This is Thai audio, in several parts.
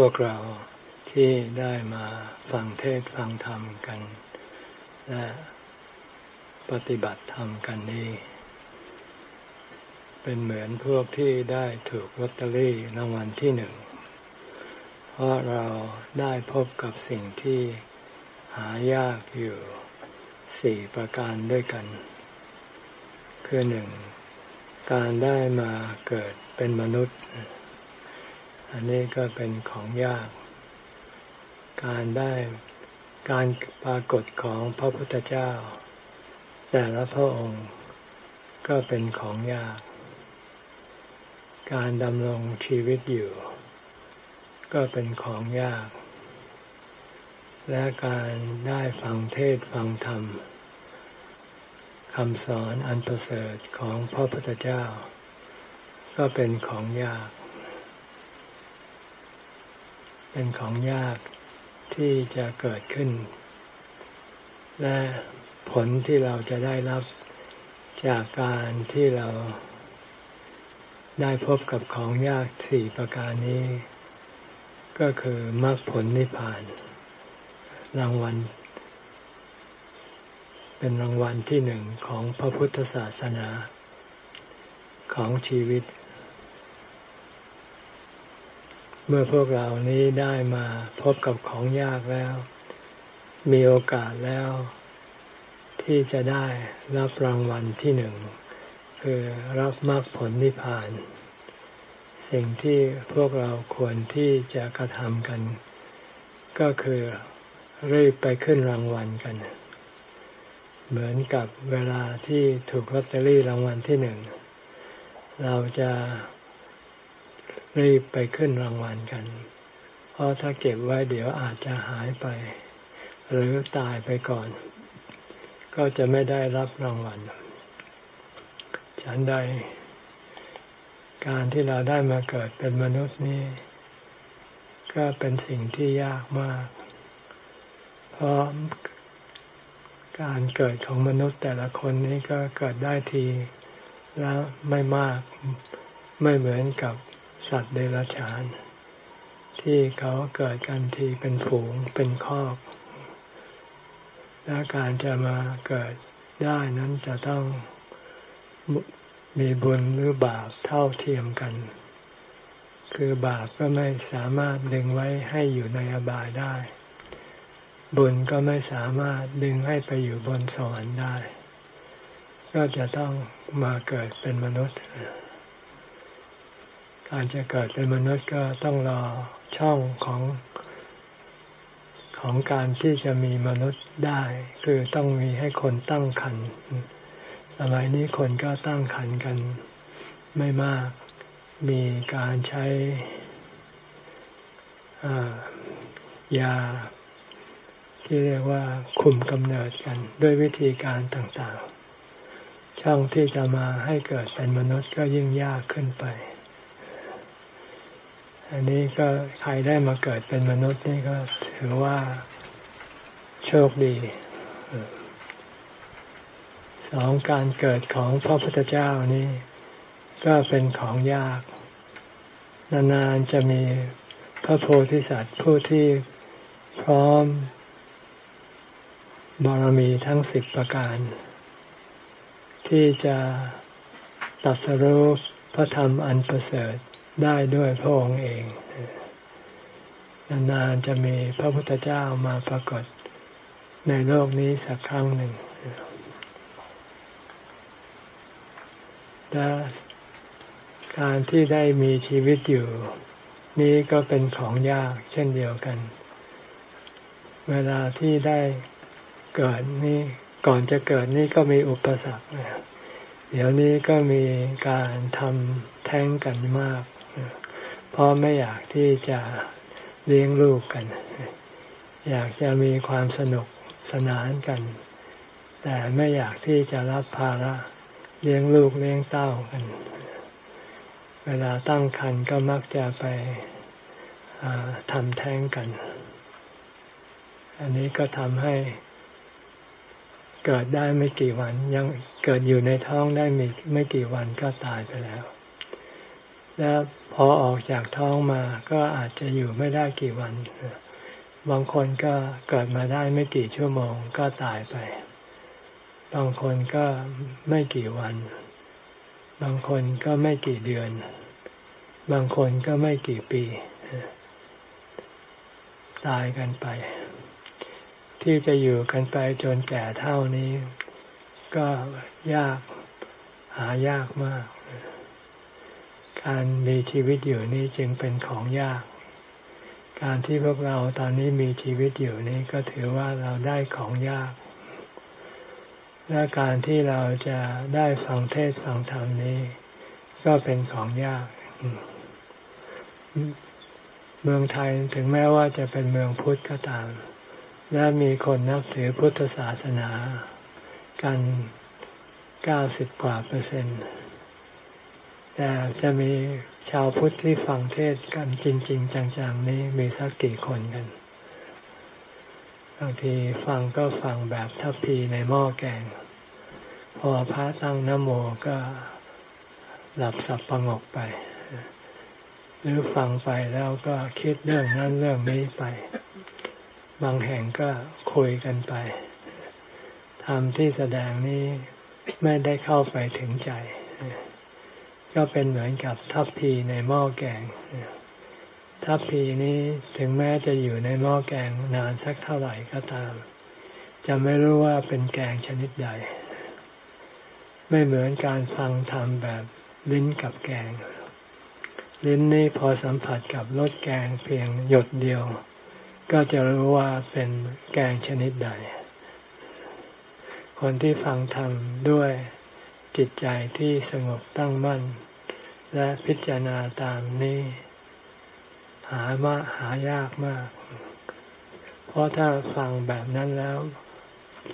พวกเราที่ได้มาฟังเทศฟังธรรมกัน และปฏิบัติธรรมกันนี้ เป็นเหมือนพวกที่ได้ถูกลอตเตอรี่รางวัลที่หนึ่ง เพราะเราได้พบกับสิ่งที่หายากอยู่สี่ประการด้วยกัน คือหนึ่งการได้มาเกิดเป็นมนุษย์ อันนี้ก็เป็นของยาก การได้การปรากฏของพระพุทธเจ้า แต่ละพระองค์ก็เป็นของยาก การดำรงชีวิตอยู่ ก็เป็นของยาก และการได้ฟังเทศฟังธรรมคำสอนอันประเสริฐของพระพุทธเจ้า ก็เป็นของยาก เป็นของยากที่จะเกิดขึ้น และผลที่เราจะได้รับจากการที่เราได้พบกับของยากสี่ประการนี้ ก็คือมรรคผลนิพพาน รางวัล เป็นรางวัลที่หนึ่งของพระพุทธศาสนาของชีวิต เมื่อพวกเรานี้ได้มาพบกับของยากแล้ว มีโอกาสแล้ว ที่จะได้รับรางวัลที่หนึ่ง คือรับมรรคผลนิพพาน สิ่งที่พวกเราควรที่จะกระทำกัน ก็คือรีบไปขึ้นรางวัลกัน เหมือนกับเวลาที่ถูกลอตเตอรี่รางวัลที่หนึ่งเราจะ รีบไปขึ้นรางวัลกัน เพราะถ้าเก็บไว้เดี๋ยวอาจจะหายไป หรือตายไปก่อน ก็จะไม่ได้รับรางวัล ฉันใด การที่เราได้มาเกิดเป็นมนุษย์นี่ก็เป็นสิ่งที่ยากมาก เพราะการเกิดของมนุษย์แต่ละคนนี้ก็เกิดได้ทีแล้วไม่มากไม่เหมือนกับ สัตว์เดรัจฉาน ที่เขาเกิดกันทีเป็นฝูงเป็นคอก และการจะมาเกิดได้นั้นจะต้องมีบุญหรือบาปเท่าเทียมกัน คือบาปก็ไม่สามารถดึงไว้ให้อยู่ในอบายได้ บุญก็ไม่สามารถดึงให้ไปอยู่บนสวรรค์ได้ ก็จะต้องมาเกิดเป็นมนุษย์ การจะเกิดเป็นมนุษย์ก็ต้องรอช่องของของการที่จะมีมนุษย์ได้ คือต้องมีให้คนตั้งคันสมัยนี้คนก็ตั้งคันกันไม่มาก มีการใช้ยา ที่เรียกว่าคุมกำเนิดกัน ด้วยวิธีการต่างๆ ช่องที่จะมาให้เกิดเป็นมนุษย์ก็ยิ่งยากขึ้นไป อันนี้ก็ใครได้มาเกิดเป็นมนุษย์นี่ก็ถือว่าโชคดีสองการเกิดของพระพุทธเจ้านี่ก็เป็นของยาก นานๆจะมีพระโพธิสัตว์ผู้ที่พร้อมบารมีทั้งสิบประการ ที่จะตัดสรุปพระธรรมอันประเสริฐ ได้ด้วยพระองค์เองนานๆจะมีพระพุทธเจ้ามาปรากฏในโลกนี้สักครั้งหนึ่งและการที่ได้มีชีวิตอยู่ นี้ก็เป็นของยากเช่นเดียวกัน เวลาที่ได้เกิดนี่ก่อนจะเกิดนี่ก็มีอุปสรรคเดี๋ยวนี้ก็มีการทำแท้งกันมาก เพราะไม่อยากที่จะเลี้ยงลูกกัน อยากจะมีความสนุกสนานกัน แต่ไม่อยากที่จะรับภาระเลี้ยงลูกเลี้ยงเต้ากัน เวลาตั้งครรภ์ก็มักจะไปทำแท้งกัน อันนี้ก็ทำให้เกิดได้ไม่กี่วัน ยังเกิดอยู่ในท้องได้ไม่ไม่กี่วันก็ตายไปแล้ว แล้ว พอออกจากท้องมาก็อาจจะอยู่ไม่ได้กี่วัน บางคนก็เกิดมาได้ไม่กี่ชั่วโมงก็ตายไป บางคนก็ไม่กี่วัน บางคนก็ไม่กี่เดือน บางคนก็ไม่กี่ปี ตายกันไป ที่จะอยู่กันไปจนแก่เท่านี้ ก็ยากหายากมาก การมีชีวิตอยู่นี่จึงเป็นของยาก การที่พวกเราตอนนี้มีชีวิตอยู่นี่ก็ถือว่าเราได้ของยาก และการที่เราจะได้ฟังเทศฟังธรรมนี้ ก็เป็นของยาก เมืองไทยถึงแม้ว่าจะเป็นเมืองพุทธก็ตาม และมีคนนับถือพุทธศาสนา กันเก้าสิบกว่าเปอร์เซ็นต์ แต่จะมีชาวพุทธที่ฟังเทศกันจริง ๆ จังๆนี้มีสักกี่คนกันบางทีฟังก็ฟังแบบทัพพีในหม้อแกง พอพระตั้งนโมก็หลับสับประงกไป หรือฟังไปแล้วก็คิดเรื่องนั้นเรื่องนี้ไป บางแห่งก็คุยกันไปทำที่แสดงนี้ไม่ได้เข้าไปถึงใจ ก็เป็นเหมือนกับทัพพีในหม้อแกง ทัพพีนี้ถึงแม้จะอยู่ในหม้อแกงนานสักเท่าไหร่ก็ตาม จะไม่รู้ว่าเป็นแกงชนิดใด ไม่เหมือนการฟังธรรมแบบลิ้นกับแกง ลิ้นนี่พอสัมผัสกับรสแกงเพียงหยดเดียว ก็จะรู้ว่าเป็นแกงชนิดใด คนที่ฟังธรรมด้วย จิตใจที่สงบตั้งมั่น และพิจารณาตามนี้ หามาหายากมาก เพราะถ้าฟังแบบนั้นแล้ว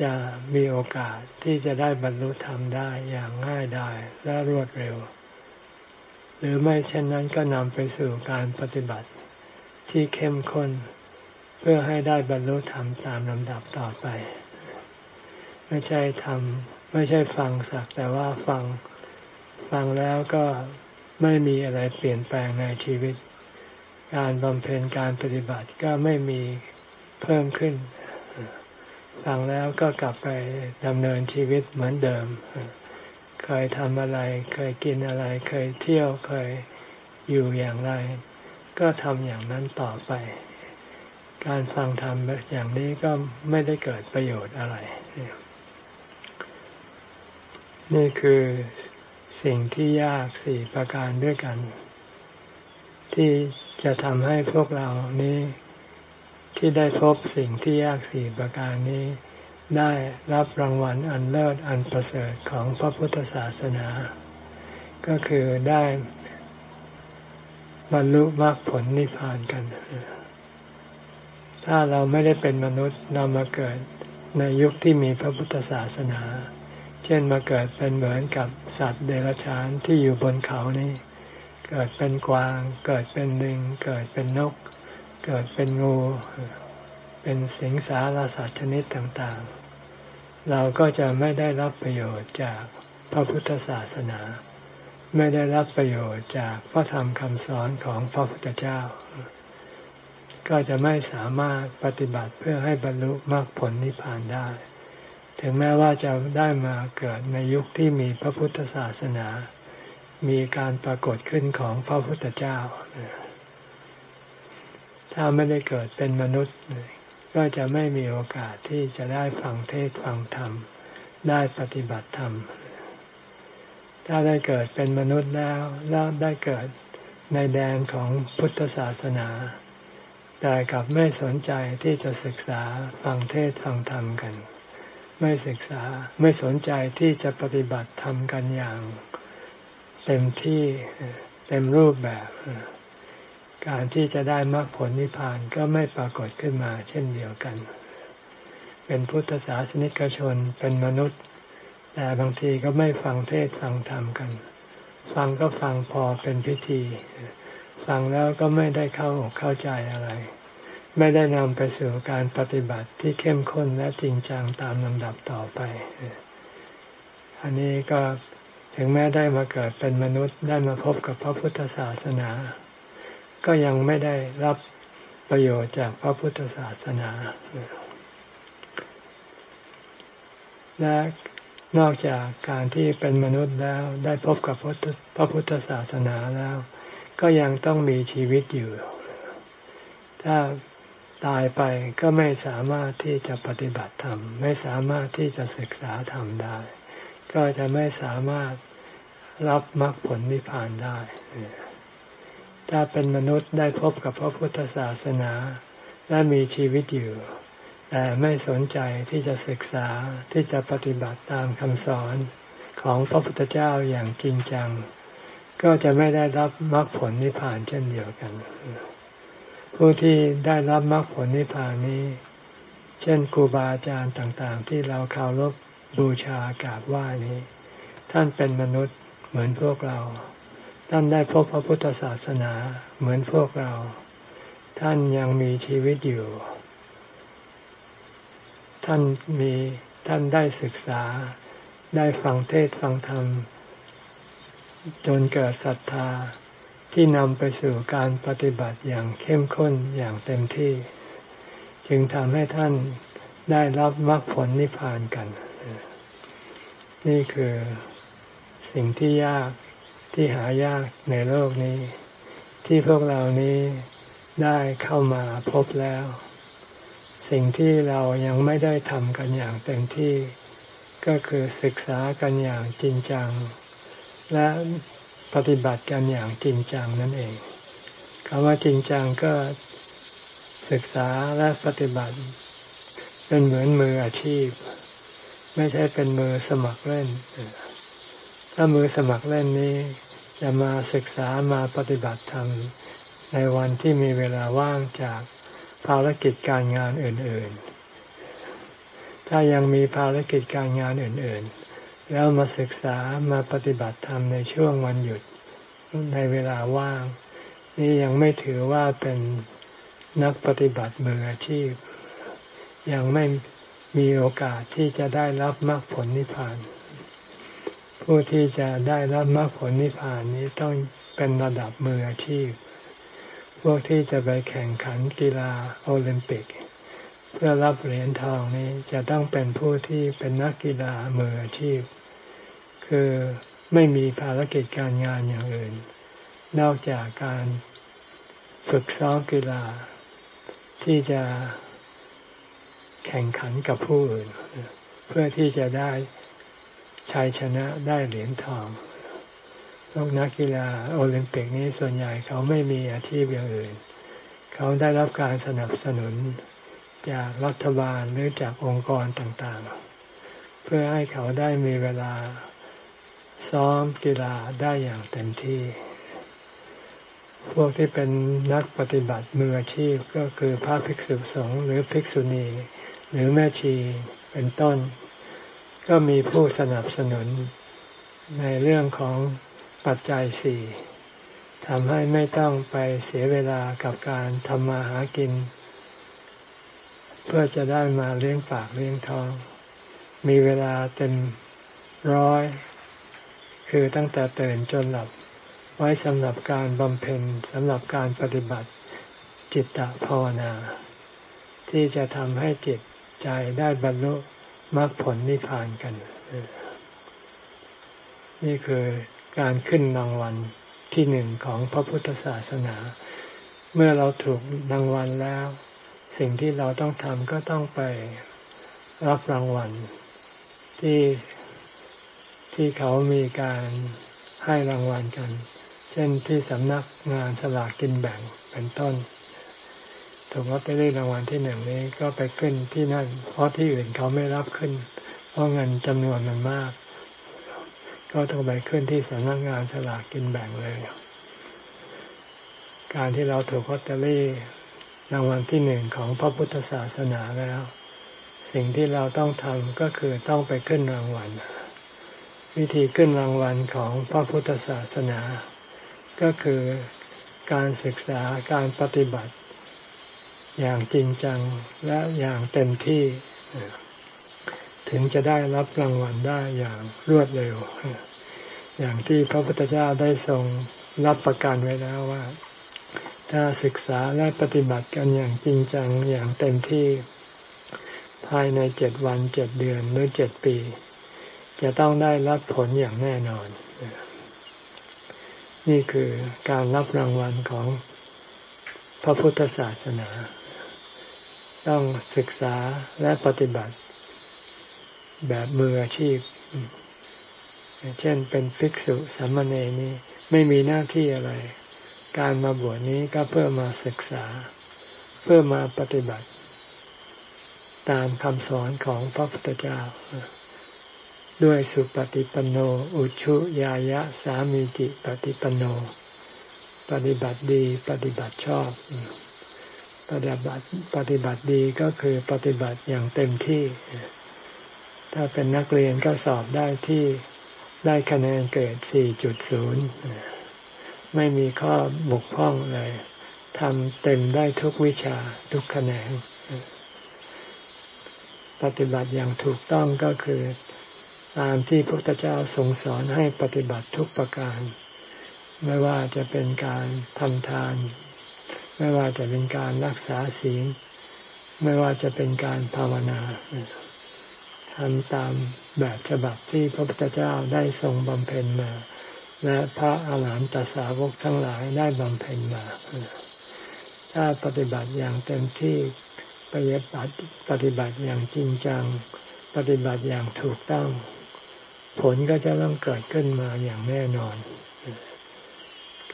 จะมีโอกาสที่จะได้บรรลุธรรมได้อย่างง่ายดายและรวดเร็ว หรือไม่เช่นนั้นก็นำไปสู่การปฏิบัติที่เข้มข้น เพื่อให้ได้บรรลุธรรมตามลำดับต่อไป ไม่ใช่ทำ ไม่ใช่ฟังสักแต่ว่าฟังฟังแล้วก็ไม่มีอะไรเปลี่ยนแปลงในชีวิต การบำเพ็ญการปฏิบัติก็ไม่มีเพิ่มขึ้น ฟังแล้วก็กลับไปดำเนินชีวิตเหมือนเดิม เคยทำอะไร เคยกินอะไร เคยเที่ยว เคยอยู่อย่างไร ก็ทำอย่างนั้นต่อไป การฟังธรรมอย่างนี้ก็ไม่ได้เกิดประโยชน์อะไร นี่คือสิ่งที่ยากสี่ประการด้วยกัน ที่จะทำให้พวกเรานี้ที่ได้พบสิ่งที่ยากสี่ประการนี้ ได้รับรางวัลอันเลิศอันประเสริฐของพระพุทธศาสนา ก็คือได้บรรลุมรรคผลนิพพานกัน ถ้าเราไม่ได้เป็นมนุษย์เรามาเกิดในยุคที่มีพระพุทธศาสนา เช่นมาเกิดเป็นเหมือนกับสัตว์เดรัจฉานที่อยู่บนเขานี้เกิดเป็นกวาง เกิดเป็นลิง เกิดเป็นนก เกิดเป็นงู เป็นสิงสารสัตว์ชนิดต่างๆ เราก็จะไม่ได้รับประโยชน์จากพระพุทธศาสนา ไม่ได้รับประโยชน์จากพระธรรมคำสอนของพระพุทธเจ้า ก็จะไม่สามารถปฏิบัติเพื่อให้บรรลุมรรคผลนิพพานได้ ถึงแม้ว่าจะได้มาเกิดในยุคที่มีพระพุทธศาสนา มีการปรากฏขึ้นของพระพุทธเจ้า ถ้าไม่ได้เกิดเป็นมนุษย์ ก็จะไม่มีโอกาสที่จะได้ฟังเทศฟังธรรม ได้ปฏิบัติธรรม ถ้าได้เกิดเป็นมนุษย์แล้วแล้วได้เกิดในแดนของพุทธศาสนา แต่กลับไม่สนใจที่จะศึกษาฟังเทศฟังธรรมกัน ไม่ศึกษาไม่สนใจที่จะปฏิบัติทำกันอย่าง เต็มที่เต็มรูปแบบ การที่จะได้มรรคผลนิพพานก็ไม่ปรากฏขึ้นมา เช่นเดียวกัน เป็นพุทธศาสนิกชนเป็นมนุษย์ แต่บางทีก็ไม่ฟังเทศฟังธรรมกัน ฟังก็ฟังพอเป็นพิธี ฟังแล้วก็ไม่ได้เข้าเข้าใจอะไร ไม่ได้นำไปสู่การปฏิบัติที่เข้มข้นและจริงจังตามลำดับต่อไป อันนี้ก็ถึงแม้ได้มาเกิดเป็นมนุษย์ได้มาพบกับพระพุทธศาสนา ก็ยังไม่ได้รับประโยชน์จากพระพุทธศาสนา และนอกจากการที่เป็นมนุษย์แล้วได้พบกับพระพุทธศาสนาแล้ว ก็ยังต้องมีชีวิตอยู่ ถ้า ตายไปก็ไม่สามารถที่จะปฏิบัติธรรม ไม่สามารถที่จะศึกษาธรรมได้ ก็จะไม่สามารถรับมรรคผลนิพพานได้ ถ้าเป็นมนุษย์ได้พบกับพระพุทธศาสนาและมีชีวิตอยู่ แต่ไม่สนใจที่จะศึกษาที่จะปฏิบัติตามคำสอนของพระพุทธเจ้าอย่างจริงจัง ก็จะไม่ได้รับมรรคผลนิพพานเช่นเดียวกัน ผู้ที่ได้รับมรรคผลนิพพานนี้ เช่นครูบาอาจารย์ต่างๆ ที่เราเคารพบูชากราบไหว้นี้ ท่านเป็นมนุษย์เหมือนพวกเรา ท่านได้พบพระพุทธศาสนาเหมือนพวกเรา ท่านยังมีชีวิตอยู่ ท่านมีท่านได้ศึกษา ได้ฟังเทศฟังธรรม จนเกิดศรัทธา ที่นำไปสู่การปฏิบัติอย่างเข้มข้นอย่างเต็มที่ จึงทำให้ท่านได้รับมรรคผลนิพพานกัน นี่คือสิ่งที่ยากที่หายากในโลกนี้ ที่พวกเรานี้ได้เข้ามาพบแล้ว สิ่งที่เรายังไม่ได้ทำกันอย่างเต็มที่ ก็คือศึกษากันอย่างจริงจัง และ ปฏิบัติกันอย่างจริงจังนั่นเองคำว่าจริงจังก็ศึกษาและปฏิบัติเป็นเหมือนมืออาชีพ ไม่ใช่เป็นมือสมัครเล่น ถ้ามือสมัครเล่นนี้ จะมาศึกษามาปฏิบัติธรรมในวันที่มีเวลาว่างจากภารกิจการงานอื่น ๆ ถ้ายังมีภารกิจการงานอื่น ๆ แล้วมาศึกษามาปฏิบัติธรรมในช่วงวันหยุดในเวลาว่าง นี่ยังไม่ถือว่าเป็นนักปฏิบัติมืออาชีพ ยังไม่มีโอกาสที่จะได้รับมรรคผลนิพพาน ผู้ที่จะได้รับมรรคผลนิพพานนี้ต้องเป็นระดับมืออาชีพ พวกที่จะไปแข่งขันกีฬาโอลิมปิก เพื่อรับเหรียญทองนี้จะต้องเป็นผู้ที่เป็นนักกีฬามืออาชีพ คือไม่มีภารกิจการงานอย่างอื่น นอกจากการฝึกซ้อมกีฬา ที่จะแข่งขันกับผู้อื่น เพื่อที่จะได้ชัยชนะได้เหรียญทองพวกนักกีฬาโอลิมปิกนี้ส่วนใหญ่เขาไม่มีอาชีพอย่างอื่น เขาได้รับการสนับสนุนจากรัฐบาลหรือจากองค์กรต่างๆ เพื่อให้เขาได้มีเวลา ซ้อมกีฬาได้อย่างเต็มที่ พวกที่เป็นนักปฏิบัติมืออาชีพก็คือพระภิกษุสงฆ์หรือภิกษุณี หรือแม่ชีเป็นต้น ก็มีผู้สนับสนุนในเรื่องของปัจจัยสี่ทำให้ไม่ต้องไปเสียเวลากับการทำมาหากิน เพื่อจะได้มาเลี้ยงปากเลี้ยงท้อง มีเวลาเต็มร้อย คือตั้งแต่ตื่นจนหลับไว้สำหรับการบำเพ็ญสำหรับการปฏิบัติจิตตภาวนา ที่จะทำให้จิตใจได้บรรลุมรรคผลนิพพานกัน นี่คือการขึ้นรางวัลที่หนึ่งของพระพุทธศาสนา เมื่อเราถูกรางวัลแล้ว สิ่งที่เราต้องทำก็ต้องไปรับรางวัลที่ ที่เขามีการให้รางวัลกัน เช่นที่สำนักงานสลากกินแบ่งเป็นต้นถูกลอตเตอรี่รางวัลที่หนึ่งนี้ก็ไปขึ้นที่นั่น เพราะที่อื่นเขาไม่รับขึ้น เพราะเงินจำนวนมันมาก ก็ต้องไปขึ้นที่สำนักงานสลากกินแบ่งเลย การที่เราถูกลอตเตอรี่รางวัลที่หนึ่งของพระพุทธศาสนาแล้ว สิ่งที่เราต้องทำก็คือต้องไปขึ้นรางวัล วิธีขึ้นรางวัลของพระพุทธศาสนา ก็คือการศึกษาการปฏิบัติ อย่างจริงจังและอย่างเต็มที่ ถึงจะได้รับรางวัลได้อย่างรวดเร็ว อย่างที่พระพุทธเจ้าได้ทรงรับประกันไว้แล้วว่า ถ้าศึกษาและปฏิบัติกันอย่างจริงจังอย่างเต็มที่ ภายในเจ็ดวันเจ็ดเดือนหรือเจ็ดปี จะต้องได้รับผลอย่างแน่นอน นี่คือการรับรางวัลของพระพุทธศาสนา ต้องศึกษาและปฏิบัติ แบบมืออาชีพ เช่นเป็นภิกษุสามเณรนี้ไม่มีหน้าที่อะไร การมาบวชนี้ก็เพื่อมาศึกษา เพื่อมาปฏิบัติ ตามคำสอนของพระพุทธเจ้า ด้วยสุปฏิปันโน อุชุยายะสามีจิปฏิปันโน ปฏิบัติดีปฏิบัติชอบ ปฏิบัติปฏิบัติดีก็คือปฏิบัติอย่างเต็มที่ ถ้าเป็นนักเรียนก็สอบได้ที่ได้คะแนนเกรด 4.0 ไม่มีข้อบกพร่องเลยทำเต็มได้ทุกวิชาทุกคะแนน ปฏิบัติอย่างถูกต้องก็คือ ตามที่พระพุทธเจ้าทรงสอนให้ปฏิบัติทุกประการ ไม่ว่าจะเป็นการทำทาน ไม่ว่าจะเป็นการรักษาศีล ไม่ว่าจะเป็นการภาวนาทำตามแบบฉบับที่พระพุทธเจ้าได้ทรงบำเพ็ญมา และพระอาหารหันตสาวกทั้งหลายได้บำเพ็ญมา ถ้าปฏิบัติอย่างเต็มที่ปฏิบัติปฏิบัติอย่างจริงจัง ปฏิบัติอย่างถูกต้อง ผลก็จะต้องเกิดขึ้นมาอย่างแน่นอน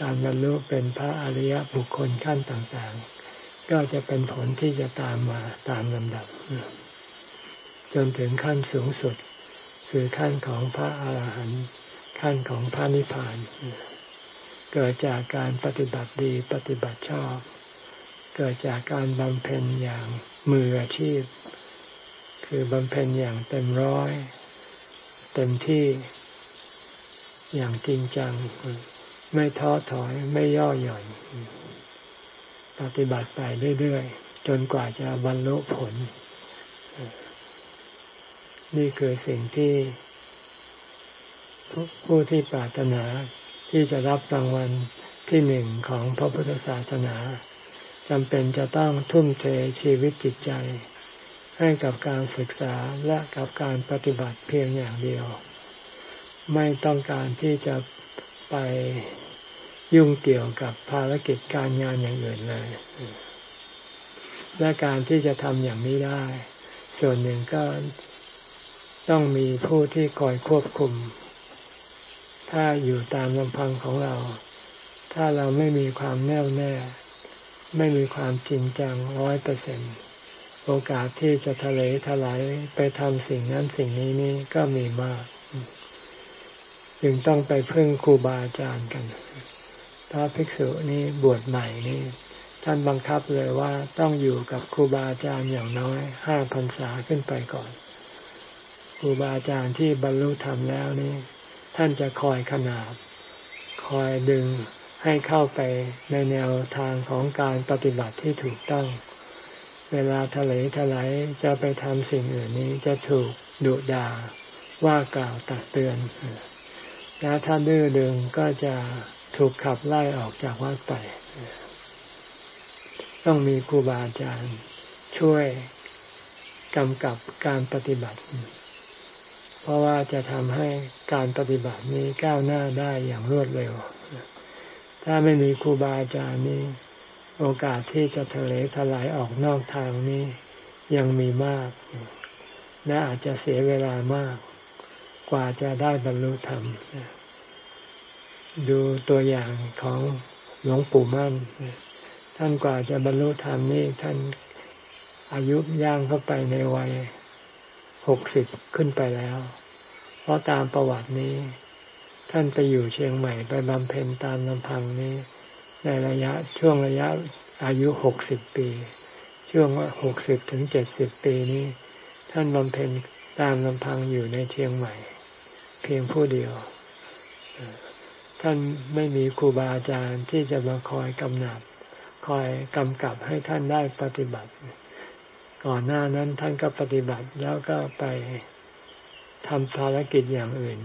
การบรรลุเป็นพระอริยบุคคลขั้นต่างๆ ก็จะเป็นผลที่จะตามมาตามลำดับ จนถึงขั้นสูงสุด คือขั้นของพระอาหารหันต์ขั้นของพระนิพพาน เกิดจากการปฏิบัติดีปฏิบัติชอบ เกิดจากการบำเพ็ญอย่างมืออาชีพ คือบำเพ็ญอย่างเต็มร้อย เต็มที่อย่างจริงจัง ไม่ท้อถอยไม่ย่อหย่อน ปฏิบัติไปเรื่อยๆ จนกว่าจะบรรลุผล นี่คือสิ่งที่ผู้ที่ปรารถนาที่จะรับรางวัลที่หนึ่งของพระพุทธศาสนาจำเป็นจะต้องทุ่มเทชีวิตจิตใจ ให้กับการศึกษาและกับการปฏิบัติเพียงอย่างเดียว ไม่ต้องการที่จะไปยุ่งเกี่ยวกับภารกิจการงานอย่างอื่นเลย และการที่จะทำอย่างนี้ได้ ส่วนหนึ่งก็ต้องมีผู้ที่คอยควบคุม ถ้าอยู่ตามลำพังของเรา ถ้าเราไม่มีความแน่วแน่ ไม่มีความจริงจังร้อยเปอร์เซ็นต์ โอกาสที่จะทะเลทลายไปทำสิ่งนั้นสิ่งนี้นี่ก็มีมาก จึงต้องไปพึ่งครูบาอาจารย์กันถ้าภิกษุนี้บวชใหม่นี่ ท่านบังคับเลยว่าต้องอยู่กับครูบาอาจารย์อย่างน้อยห้าพรรษาขึ้นไปก่อน ครูบาอาจารย์ที่บรรลุธรรมแล้วนี่ ท่านจะคอยขนาบ คอยดึงให้เข้าไปในแนวทางของการปฏิบัติที่ถูกต้อง เวลาทะเลทลายจะไปทำสิ่งอื่นนี้จะถูกดุด่าว่ากล่าวตักเตือน แล้วถ้าดื้อดึงก็จะถูกขับไล่ออกจากวัดไป ต้องมีครูบาอาจารย์ช่วยกำกับการปฏิบัติ เพราะว่าจะทำให้การปฏิบัตินี้ก้าวหน้าได้อย่างรวดเร็ว ถ้าไม่มีครูบาอาจารย์นี้ โอกาสที่จะทะเลถลายออกนอกทางนี้ยังมีมาก และอาจจะเสียเวลามาก กว่าจะได้บรรลุธรรม ดูตัวอย่างของหลวงปู่มั่น ท่านกว่าจะบรรลุธรรมนี่ท่านอายุย่างเข้าไปในวัยหกสิบขึ้นไปแล้ว เพราะตามประวัตินี้ ท่านไปอยู่เชียงใหม่ไปบำเพ็ญตามลำพังนี้ ในระยะช่วงระยะอายุหกสิบปี ช่วงว่าหกสิบถึงเจ็ดสิบปีนี้ ท่านบำเพ็ญตามลำพังอยู่ในเชียงใหม่ เพียงผู้เดียว ท่านไม่มีครูบาอาจารย์ที่จะมาคอยกำนับคอยกำกับให้ท่านได้ปฏิบัติ ก่อนหน้านั้นท่านก็ปฏิบัติแล้วก็ไปทำภารกิจอย่างอื่น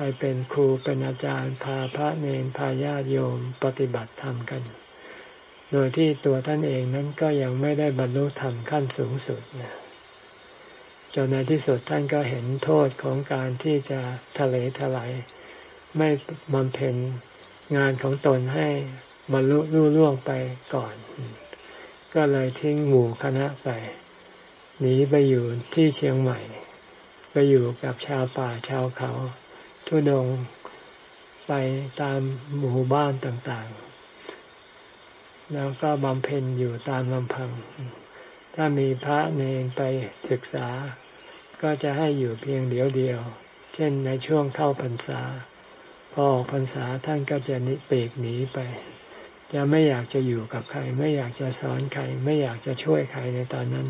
ไปเป็นครูเป็นอาจารย์พาพระเนรพาญาติโยมปฏิบัติธรรมกัน โดยที่ตัวท่านเองนั้นก็ยังไม่ได้บรรลุธรรมขั้นสูงสุดนะจนในที่สุดท่านก็เห็นโทษของการที่จะทะเลทลายไม่บำเพ็ญงานของตนให้บรรลุรุ่ล่วงไปก่อน ก็เลยทิ้งหมู่คณะไป หนีไปอยู่ที่เชียงใหม่ ไปอยู่กับชาวป่าชาวเขา ทุดงไปตามหมู่บ้านต่างๆ แล้วก็บำเพ็ญอยู่ตามลำพัง ถ้ามีพระเนรไปศึกษา ก็จะให้อยู่เพียงเดียวเดียว เช่นในช่วงเข้าพรรษา พอออกพรรษาท่านก็จะนิเปกหนีไปจะไม่อยากจะอยู่กับใคร ไม่อยากจะสอนใคร ไม่อยากจะช่วยใครในตอนนั้น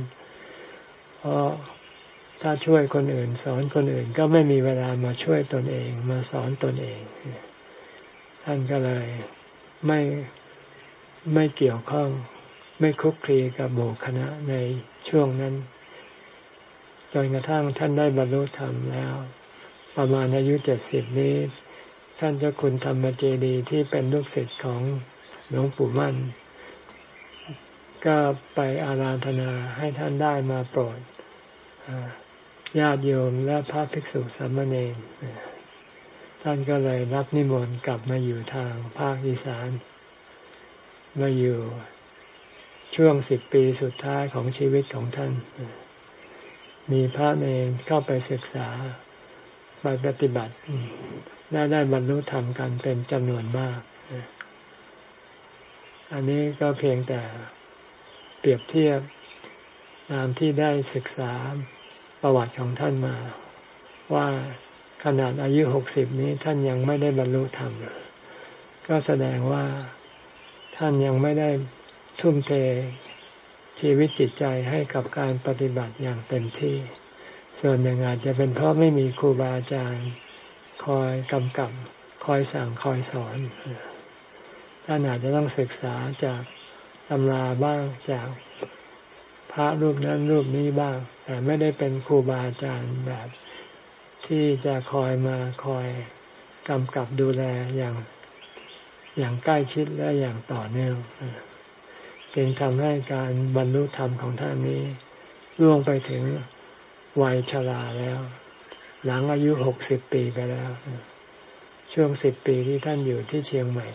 เพราะ ถ้าช่วยคนอื่น สอนคนอื่นก็ไม่มีเวลามาช่วยตนเอง มาสอนตนเอง ท่านก็เลยไม่ไม่เกี่ยวข้องไม่คุกคีกับหมู่คณะในช่วงนั้นจนกระทั่งท่านได้บรรลุธรรมแล้ว ประมาณอายุเจ็ดสิบนี้ ท่านเจ้าคุณธรรมเจดีที่เป็นลูกศิษย์ของหลวงปู่มั่น ก็ไปอาราธนาให้ท่านได้มาโปรด ญาติโยมและพระภิกษุสามเณรท่านก็เลยรับนิมนต์กลับมาอยู่ทางภาคอีสานมาอยู่ช่วงสิบปีสุดท้ายของชีวิตของท่าน มีพระเนรเข้าไปศึกษาไปปฏิบัติได้ได้บรรลุธรรมกันเป็นจำนวนมาก อันนี้ก็เพียงแต่เปรียบเทียบตามที่ได้ศึกษา ประวัติของท่านมา ว่าขนาดอายุหกสิบนี้ท่านยังไม่ได้บรรลุธรรม ก็แสดงว่าท่านยังไม่ได้ทุ่มเทชีวิตจิตใจให้กับการปฏิบัติอย่างเต็มที่ ส่วนหนึ่งอาจจะเป็นเพราะไม่มีครูบาอาจารย์ คอยกำกับคอยสั่งคอยสอนท่านอาจจะต้องศึกษาจากตำราบ้างจาก พระรูปนั้นรูปนี้บ้าง แต่ไม่ได้เป็นครูบาอาจารย์แบบที่จะคอยมาคอยกำกับดูแลอย่างอย่างใกล้ชิดและอย่างต่อเนื่องจึงทำให้การบรรลุธรรมของท่านนี้ล่วงไปถึงวัยชราแล้ว หลังอายุหกสิบปีไปแล้ว ช่วงสิบปีที่ท่านอยู่ที่เชียงใหม่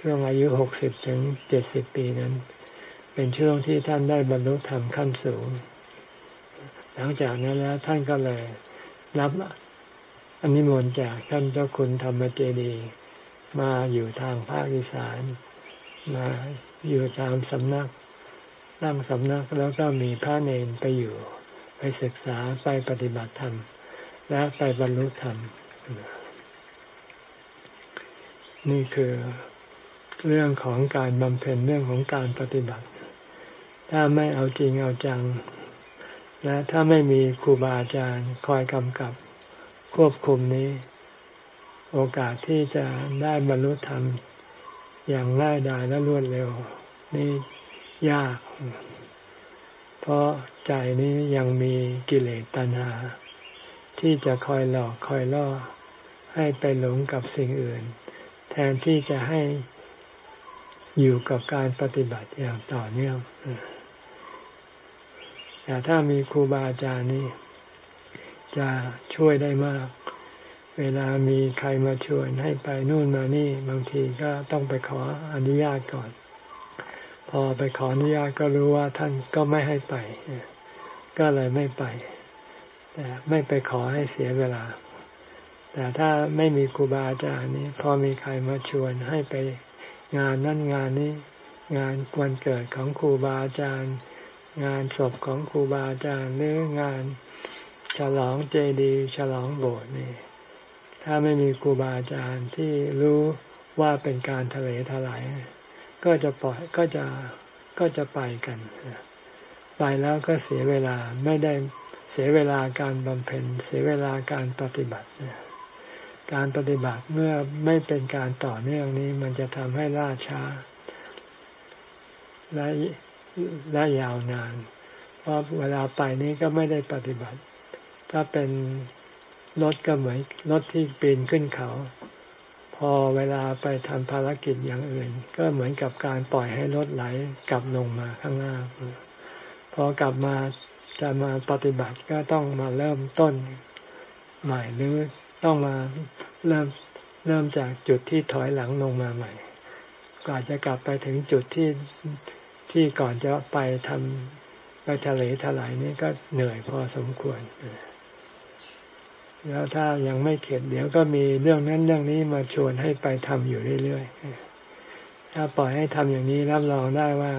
ช่วงอายุหกสิบถึงเจ็ดสิบปีนั้น เป็นช่วงที่ท่านได้บรรลุธรรมขั้นสูง หลังจากนั้นแล้วท่านก็เลยรับอนนิมนต์จากท่านเจ้าคุณธรรมเจดีมาอยู่ทางภาคอีสานมาอยู่ตามสำนักตั้งสำนักแล้วก็มีพระเนนไปอยู่ ไปศึกษาไปปฏิบัติธรรม และไปบรรลุธรรม นี่คือเรื่องของการบำเพ็ญเรื่องของการปฏิบัติ ถ้าไม่เอาจริงเอาจัง และถ้าไม่มีครูบาอาจารย์คอยกำกับควบคุมนี้ โอกาสที่จะได้บรรลุธรรมอย่างง่ายดายและรวดเร็ว นี่ยาก เพราะใจนี้ยังมีกิเลสตัณหา ที่จะคอยหลอกคอยล่อ ให้ไปหลงกับสิ่งอื่น แทนที่จะให้อยู่กับการปฏิบัติอย่างต่อเนื่อง แต่ถ้ามีครูบาอาจารย์นี่จะช่วยได้มาก เวลามีใครมาชวนให้ไปนู่นมานี่ บางทีก็ต้องไปขออนุญาตก่อน พอไปขออนุญาตก็รู้ว่าท่านก็ไม่ให้ไป ก็เลยไม่ไป แต่ไม่ไปขอให้เสียเวลา แต่ถ้าไม่มีครูบาอาจารย์นี้พอมีใครมาชวนให้ไปงานนั่นงานนี้ งานวันเกิดของครูบาอาจารย์ งานศพของครูบาอาจารย์หรืองานฉลองเจดีย์ฉลองโบสถ์นี่ ถ้าไม่มีครูบาอาจารย์ที่รู้ว่าเป็นการทะเลทลายก็จะปล่อยก็จะก็จะไปกันไปแล้วก็เสียเวลาไม่ได้เสียเวลาการบำเพ็ญ เสียเวลาการปฏิบัติการปฏิบัติเมื่อไม่เป็นการต่อเนื่องนี้ มันจะทำให้ล่าช้าและ และยาวนาน เพราะเวลาไปนี้ก็ไม่ได้ปฏิบัติ ถ้าเป็นรถก็เหมือนรถที่ปีนขึ้นเขา พอเวลาไปทำภารกิจอย่างอื่น ก็เหมือนกับการปล่อยให้รถไหลกลับลงมาข้างล่างพอกลับมาจะมาปฏิบัติก็ต้องมาเริ่มต้นใหม่หรือต้องมาเริ่มเริ่มจากจุดที่ถอยหลังลงมาใหม่กว่าจะกลับไปถึงจุดที่ ที่ก่อนจะไปทำไปทะเลถลายนี่ก็เหนื่อยพอสมควร แล้วถ้ายังไม่เข็ดเดี๋ยวก็มีเรื่องนั้นเรื่องนี้มาชวนให้ไปทำอยู่เรื่อยๆ ถ้าปล่อยให้ทำอย่างนี้รับรองได้ว่า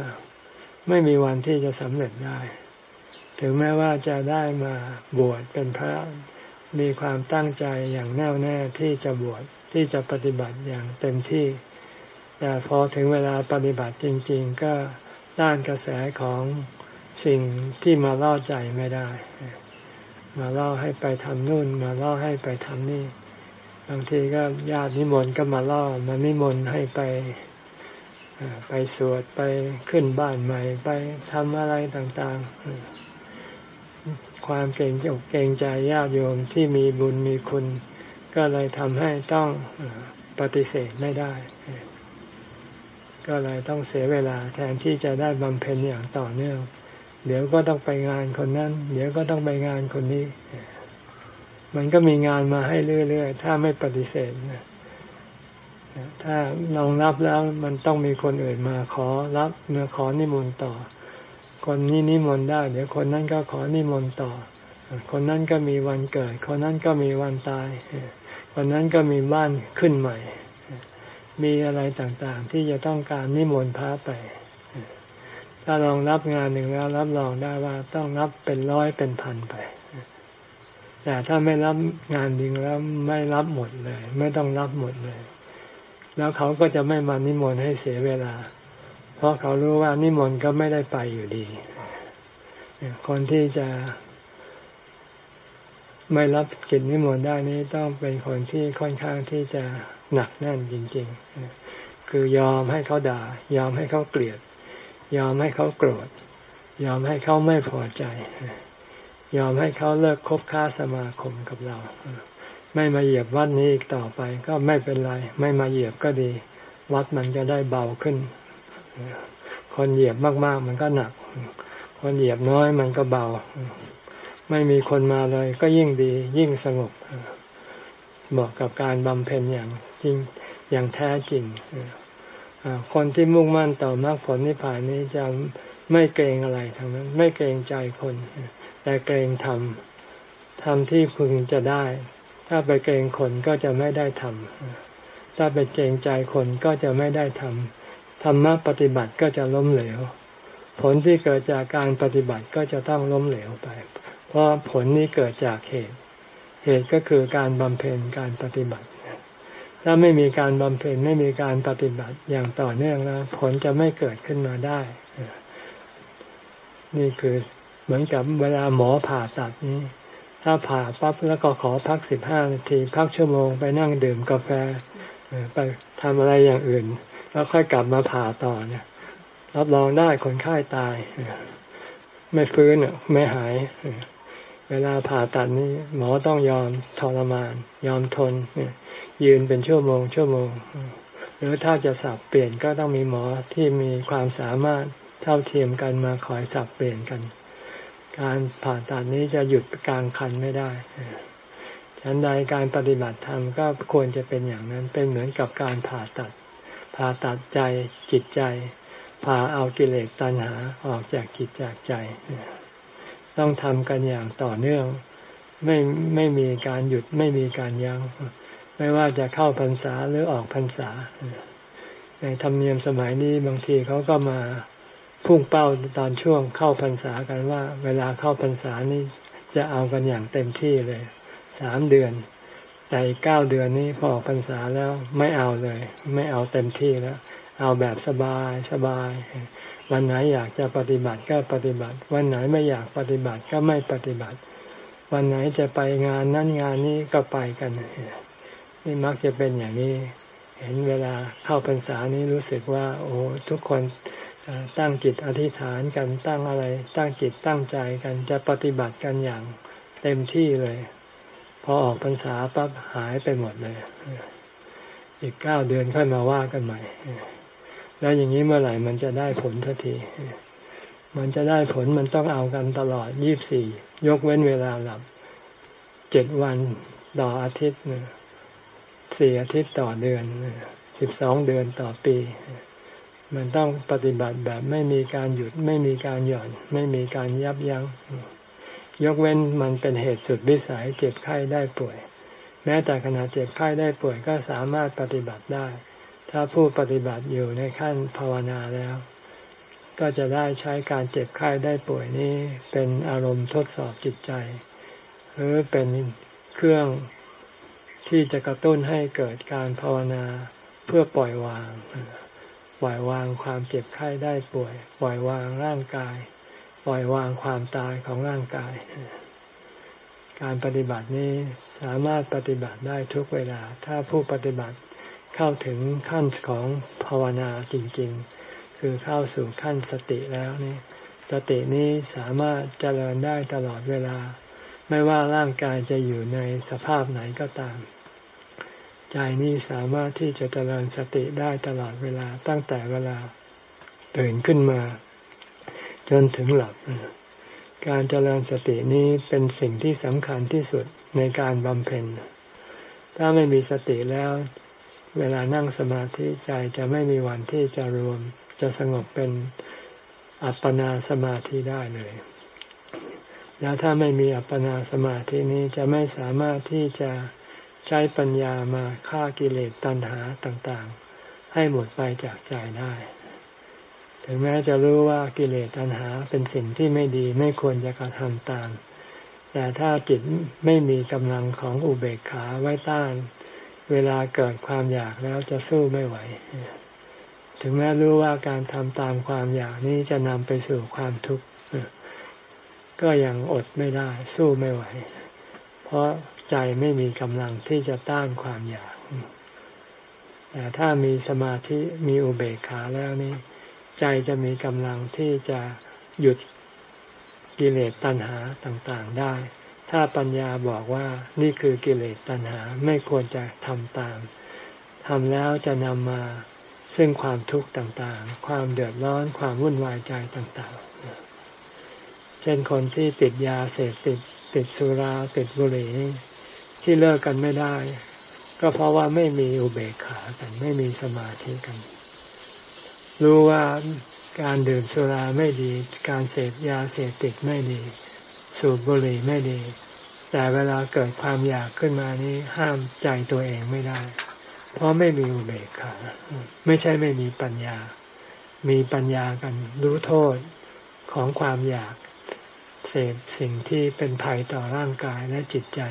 ไม่มีวันที่จะสำเร็จได้ ถึงแม้ว่าจะได้มาบวชเป็นพระมีความตั้งใจอย่างแน่วแน่ที่จะบวชที่จะปฏิบัติอย่างเต็มที่ แต่พอถึงเวลาปฏิบัติจริง ๆ ก็ ต้านกระแสของสิ่งที่มาล่อใจไม่ได้ มาล่อให้ไปทำนู่น มาล่อให้ไปทำนี่ บางทีก็ญาตินิมนต์ก็มาล่อมานิมนต์ให้ไปไปสวดไปขึ้นบ้านใหม่ ไปทำอะไรต่างๆ ความเก่งอกเก่งใจญาติโยมที่มีบุญมีคุณ ก็เลยทำให้ต้องปฏิเสธไม่ได้ ก็เลยต้องเสียเวลาแทนที่จะได้บำเพ็ญอย่างต่อเนื่อง เดี๋ยวก็ต้องไปงานคนนั้น เดี๋ยวก็ต้องไปงานคนนี้ มันก็มีงานมาให้เรื่อยๆ ถ้าไม่ปฏิเสธนะถ้าลองรับแล้วมันต้องมีคนอื่นมาขอรับเมื่อขอนิมนต์ต่อ คนนี้นิมนต์ได้ เดี๋ยวคนนั้นก็ขอนิมนต์ต่อ คนนั้นก็มีวันเกิด คนนั้นก็มีวันตาย คนนั้นก็มีบ้านขึ้นใหม่ มีอะไรต่างๆ ที่จะต้องการนิมนต์พระไป ถ้าลองรับงานหนึ่งแล้วรับรองได้ว่าต้องรับเป็นร้อยเป็นพันไป แต่ถ้าไม่รับงานหนึ่งแล้วไม่รับหมดเลย ไม่ต้องรับหมดเลย แล้วเขาก็จะไม่มานิมนต์ให้เสียเวลา เพราะเขารู้ว่านิมนต์ก็ไม่ได้ไปอยู่ดี คนที่จะ ไม่รับกิจนิมนต์ได้นี้ต้องเป็นคนที่ค่อนข้างที่จะหนักแน่นจริง ๆ คือยอมให้เขาด่า ยอมให้เขาเกลียด ยอมให้เขาโกรธ ยอมให้เขาไม่พอใจ ยอมให้เขาเลิกคบค้าสมาคมกับเรา ไม่มาเหยียบวัดนี้อีกต่อไปก็ไม่เป็นไร ไม่มาเหยียบก็ดี วัดมันจะได้เบาขึ้น คนเหยียบมากๆ มันก็หนัก คนเหยียบน้อยมันก็เบา ไม่มีคนมาเลย ก็ยิ่งดี ยิ่งสงบเหมาะกับการบำเพ็ญอย่างจริงอย่างแท้จริงคนที่มุ่งมั่นต่อมรรคผลนิพพานนี้จะไม่เกรงอะไรทั้งนั้น ไม่เกรงใจคน แต่เกรงทำทำที่พึงจะได้ ถ้าไปเกรงคนก็จะไม่ได้ทำถ้าไปเกรงใจคนก็จะไม่ได้ทำธรรมะปฏิบัติก็จะล้มเหลว ผลที่เกิดจากการปฏิบัติก็จะต้องล้มเหลวไป ราะผลนี้เกิดจากเหตุ เหตุก็คือการบำเพ็ญการปฏิบัติ ถ้าไม่มีการบำเพ็ญไม่มีการปฏิบัติอย่างต่อเนื่องแล้วผลจะไม่เกิดขึ้นมาได้ นี่คือเหมือนกับเวลาหมอผ่าตัดนี้ ถ้าผ่าปั๊บแล้วก็ขอพักสิบห้านาที พักชั่วโมงไปนั่งดื่มกาแฟไปทำอะไรอย่างอื่น แล้วค่อยกลับมาผ่าต่อเนี่ยรับรองได้คนไข้าตาย ไม่ฟื้นไม่หาย เวลาผ่าตัดนี้หมอต้องยอมทรมาน ยอมทนยืนเป็นชั่วโมง ชั่วโมง หรือถ้าจะสับเปลี่ยนก็ต้องมีหมอที่มีความสามารถเท่าเทียมกันมาคอยสับเปลี่ยนกัน การผ่าตัดนี้จะหยุดกลางคันไม่ได้ฉันใดการปฏิบัติธรรมก็ควรจะเป็นอย่างนั้นเป็นเหมือนกับการผ่าตัด ผ่าตัดใจจิตใจผ่าเอากิเลสตัณหาออกจากจิตจากใจ ต้องทำกันอย่างต่อเนื่อง ไม่ไม่มีการหยุดไม่มีการยัง้งไม่ว่าจะเข้าพรรษาหรือออกพรรษา ในธรรมเนียมสมัยนี้บางทีเขาก็มาพุ่งเป้าตอนช่วงเข้าพรรษากันว่า เวลาเข้าพรรษานี้จะเอากันอย่างเต็มที่เลยสามเดือน แต่อีกเก้าเดือนนี้พอออกพรรษาแล้วไม่เอาเลย ไม่เอาเต็มที่แล้ว เอาแบบสบายสบาย วันไหนอยากจะปฏิบัติก็ปฏิบัติ วันไหนไม่อยากปฏิบัติก็ไม่ปฏิบัติ วันไหนจะไปงานนั้นงานนี้ก็ไปกันนี่มักจะเป็นอย่างนี้ เห็นเวลาเข้าพรรษานี้รู้สึกว่า โอ้ทุกคนตั้งจิตอธิษฐานกันตั้งอะไร ตั้งจิตตั้งใจกันจะปฏิบัติกันอย่างเต็มที่เลย พอออกพรรษาปั๊บหายไปหมดเลย อีกเก้าเดือนค่อยมาว่ากันใหม่ แล้วอย่างนี้เมื่อไหร่มันจะได้ผลทันที มันจะได้ผลมันต้องเอากันตลอดยี่บสี่ยกเว้นเวลาหลับเจ็ดวันต่ออาทิตย์สี่อาทิตย์ต่อเดือนสิบสองเดือนต่อปี มันต้องปฏิบัติแบบไม่มีการหยุดไม่มีการหย่อน ไม่มีการยับยัง้งยกเว้นมันเป็นเหตุสุดวิสัยเจ็บไข้ได้ป่วย แม้แต่ขณะเจ็บไข้ได้ป่วยก็สามารถปฏิบัติได้ ถ้าผู้ปฏิบัติอยู่ในขั้นภาวนาแล้ว ก็จะได้ใช้การเจ็บไข้ได้ป่วยนี้เป็นอารมณ์ทดสอบจิตใจ หรือเป็นเครื่องที่จะกระตุ้นให้เกิดการภาวนาเพื่อปล่อยวาง ปล่อยวางความเจ็บไข้ได้ป่วย ปล่อยวางร่างกาย ปล่อยวางความตายของร่างกาย การปฏิบัตินี้สามารถปฏิบัติได้ทุกเวลา ถ้าผู้ปฏิบัติ เข้าถึงขั้นของภาวนาจริง ๆ คือเข้าสู่ขั้นสติแล้วนี่สตินี้สามารถเจริญได้ตลอดเวลา ไม่ว่าร่างกายจะอยู่ในสภาพไหนก็ตาม ใจนี้สามารถที่จะเจริญสติได้ตลอดเวลาตั้งแต่เวลาตื่นขึ้นมา จนถึงหลับ การเจริญสตินี้เป็นสิ่งที่สำคัญที่สุดในการบำเพ็ญ ถ้าไม่มีสติแล้ว เวลานั่งสมาธิใจจะไม่มีวันที่จะรวม จะสงบเป็นอัปปนาสมาธิได้เลย แล้วถ้าไม่มีอัปปนาสมาธินี้จะไม่สามารถที่จะใช้ปัญญามาฆ่ากิเลสตัณหาต่างๆ ให้หมดไปจากใจได้ ถึงแม้จะรู้ว่ากิเลสตัณหาเป็นสิ่งที่ไม่ดีไม่ควรจะกระทำตาม แต่ถ้าจิตไม่มีกำลังของอุเบกขาไว้ต้าน เวลาเกิดความอยากแล้วจะสู้ไม่ไหว ถึงแม้รู้ว่าการทำตามความอยากนี้จะนำไปสู่ความทุกข์ก็ยังอดไม่ได้ สู้ไม่ไหว เพราะใจไม่มีกำลังที่จะต้านความอยาก แต่ถ้ามีสมาธิมีอุเบกขาแล้วนี่ใจจะมีกำลังที่จะหยุดกิเลสตัณหาต่างๆได้ ถ้าปัญญาบอกว่านี่คือกิเลสตัณหาไม่ควรจะทำตามทำแล้วจะนำมาซึ่งความทุกข์ต่างๆ ความเดือดร้อน ความวุ่นวายใจต่างๆ เช่นคนที่ติดยาเสพติด ติดสุรา ติดบุหรี่ที่เลิกกันไม่ได้ ก็เพราะว่าไม่มีอุเบกขากัน ไม่มีสมาธิกัน รู้ว่าการดื่มสุราไม่ดี การเสพยาเสพติดไม่ดี สูบบุหรี่ไม่ดี แต่เวลาเกิดความอยากขึ้นมานี้ห้ามใจตัวเองไม่ได้ เพราะไม่มีอุเบกขาไม่ใช่ไม่มีปัญญา มีปัญญากันรู้โทษของความอยากเสพสิ่งที่เป็นภัยต่อร่างกายและจิตใจ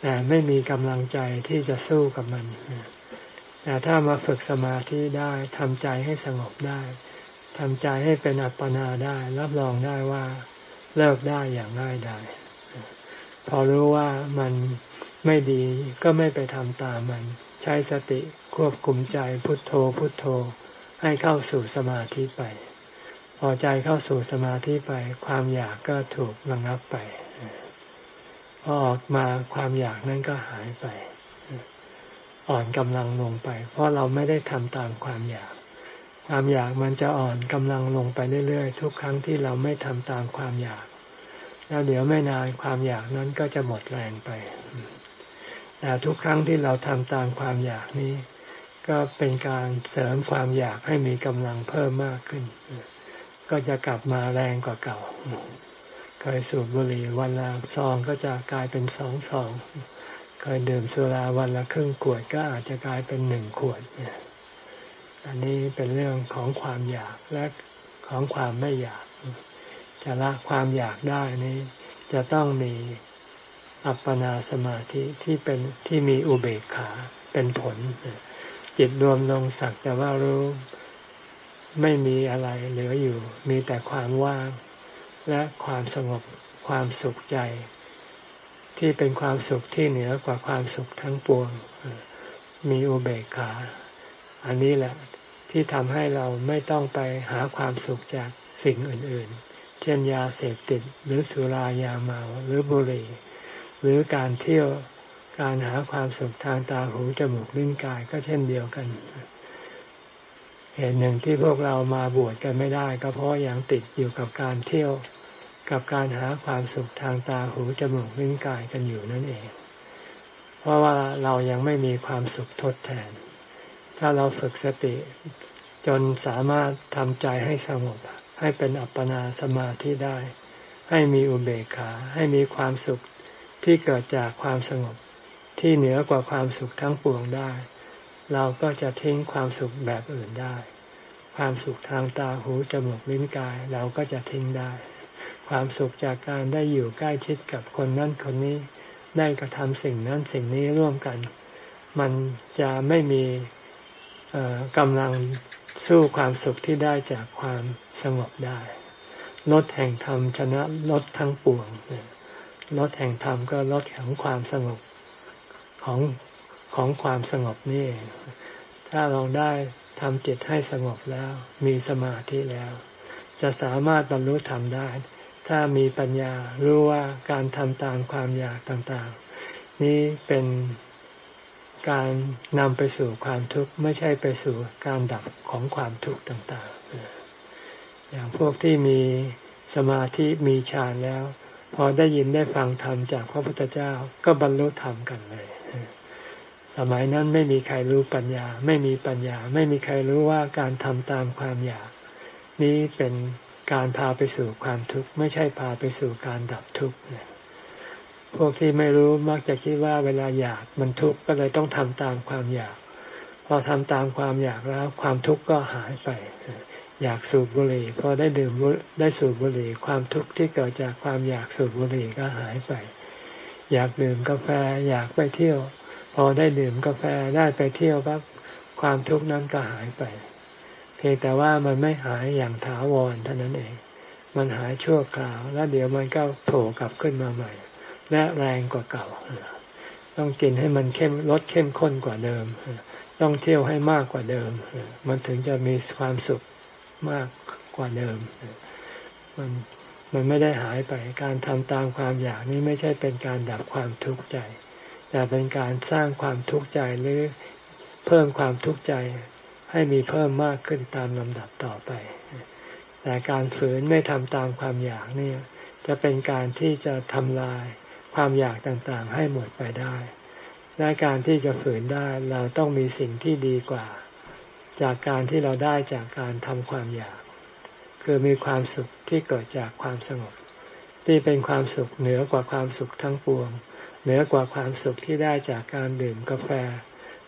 แต่ไม่มีกำลังใจที่จะสู้กับมันแต่ถ้ามาฝึกสมาธิได้ทำใจให้สงบได้ทำใจให้เป็นอัปปนาได้ รับรองได้ว่า เลิกได้อย่างง่ายได้พอรู้ว่ามันไม่ดีก็ไม่ไปทำตามมัน ใช้สติควบคุมใจพุทโธพุทโธ ให้เข้าสู่สมาธิไป พอใจเข้าสู่สมาธิไป ความอยากก็ถูกระงับไปพอออกมาความอยากนั้นก็หายไป อ่อนกำลังลงไป เพราะเราไม่ได้ทำตามความอยาก ความอยากมันจะอ่อนกำลังลงไปเรื่อยๆ ทุกครั้งที่เราไม่ทำตามความอยาก แล้วเดี๋ยวไม่นานความอยากนั้นก็จะหมดแรงไป แต่ทุกครั้งที่เราทำตามความอยากนี้ ก็เป็นการเสริมความอยากให้มีกำลังเพิ่มมากขึ้น ก็จะกลับมาแรงกว่าเก่า เคยสูบบุหรี่วันละซองก็จะกลายเป็นสองซอง เคยดื่มสุราวันละครึ่งขวดก็อาจจะกลายเป็นหนึ่งขวดเนี่ย อันนี้เป็นเรื่องของความอยากและของความไม่อยาก จะละความอยากได้นี้ จะต้องมีอัปปนาสมาธิที่เป็นที่มีอุเบกขาเป็นผล จิตรวมลงสักแต่ว่ารู้ไม่มีอะไรเหลืออยู่ มีแต่ความว่าง และความสงบความสุขใจ ที่เป็นความสุขที่เหนือกว่าความสุขทั้งปวง มีอุเบกขา อันนี้แหละ ที่ทำให้เราไม่ต้องไปหาความสุขจากสิ่งอื่นๆ เช่นยาเสพติดหรือสุรายาเมาหรือบุหรี่ หรือการเที่ยวการหาความสุขทางตาหูจมูกลิ้นกายก็เช่นเดียวกัน เหตุหนึ่งที่พวกเรามาบวชกันไม่ได้ ก็เพราะยังติดอยู่กับการเที่ยวกับการหาความสุขทางตาหูจมูกลิ้นกายกันอยู่นั่นเอง เพราะว่าเรายังไม่มีความสุขทดแทน ถ้าเราฝึกสติ จนสามารถทำใจให้สงบ ให้เป็นอัปปนาสมาธิได้ ให้มีอุเบกขา ให้มีความสุขที่เกิดจากความสงบ ที่เหนือกว่าความสุขทั้งปวงได้ เราก็จะทิ้งความสุขแบบอื่นได้ ความสุขทางตาหูจมูกลิ้นกายเราก็จะทิ้งได้ ความสุขจากการได้อยู่ใกล้ชิดกับคนนั้นคนนี้ ได้กระทำสิ่งนั้นสิ่งนี้ร่วมกัน มันจะไม่มี กำลังสู้ความสุขที่ได้จากความสงบได้ลดแห่งธรรมชนะลดทั้งปวงลดแห่งธรรมก็ลดแห่งความสงบของของความสงบนี่ ถ้าเราได้ทำจิตให้สงบแล้ว มีสมาธิแล้ว จะสามารถบรรลุธรรมได้ ถ้ามีปัญญารู้ว่าการทำตามความอยากต่างๆ นี้เป็น การนำไปสู่ความทุกข์ ไม่ใช่ไปสู่การดับของความทุกข์ต่างๆ อย่างพวกที่มีสมาธิมีฌานแล้ว พอได้ยินได้ฟังธรรมจากพระพุทธเจ้าก็บรรลุธรรมกันเลย สมัยนั้นไม่มีใครรู้ปัญญา ไม่มีปัญญา ไม่มีใครรู้ว่าการทำตามความอยาก นี้เป็นการพาไปสู่ความทุกข์ ไม่ใช่พาไปสู่การดับทุกข์ พวกที่ไม่รู้มักจะคิดว่าเวลาอยากมันทุกข์ก็เลยต้องทำตามความอยาก พอทำตามความอยากแล้วความทุกข์ก็หายไป อยากสูบบุหรี่พอได้ดื่มได้สูบบุหรี่ ความทุกข์ที่เกิดจากความอยากสูบบุหรี่ก็หายไป อยากดื่มกาแฟอยากไปเที่ยว พอได้ดื่มกาแฟได้ไปเที่ยวปั๊บความทุกข์นั้นก็หายไปเพียงแต่ว่ามันไม่หายอย่างถาวรเท่านั้นเอง มันหายชั่วคราว แล้วเดี๋ยวมันก็โผล่กลับขึ้นมาใหม่ และแรงกว่าเก่า ต้องกินให้มันเข้มลดเข้มข้นกว่าเดิม ต้องเที่ยวให้มากกว่าเดิม มันถึงจะมีความสุขมากกว่าเดิม มันมันไม่ได้หายไปการทำตามความอยากนี้ไม่ใช่เป็นการดับความทุกข์ใจ แต่เป็นการสร้างความทุกข์ใจหรือเพิ่มความทุกข์ใจให้มีเพิ่มมากขึ้นตามลำดับต่อไป แต่การฝืนไม่ทำตามความอยากนี่จะเป็นการที่จะทำลาย ความอยากต่างๆ ให้หมดไปได้ และการที่จะฝืนได้เราต้องมีสิ่งที่ดีกว่า จากการที่เราได้จากการทำความอยาก คือมีความสุขที่เกิดจากความสงบ ที่เป็นความสุขเหนือกว่าความสุขทั้งปวง เหนือกว่าความสุขที่ได้จากการดื่มกาแฟ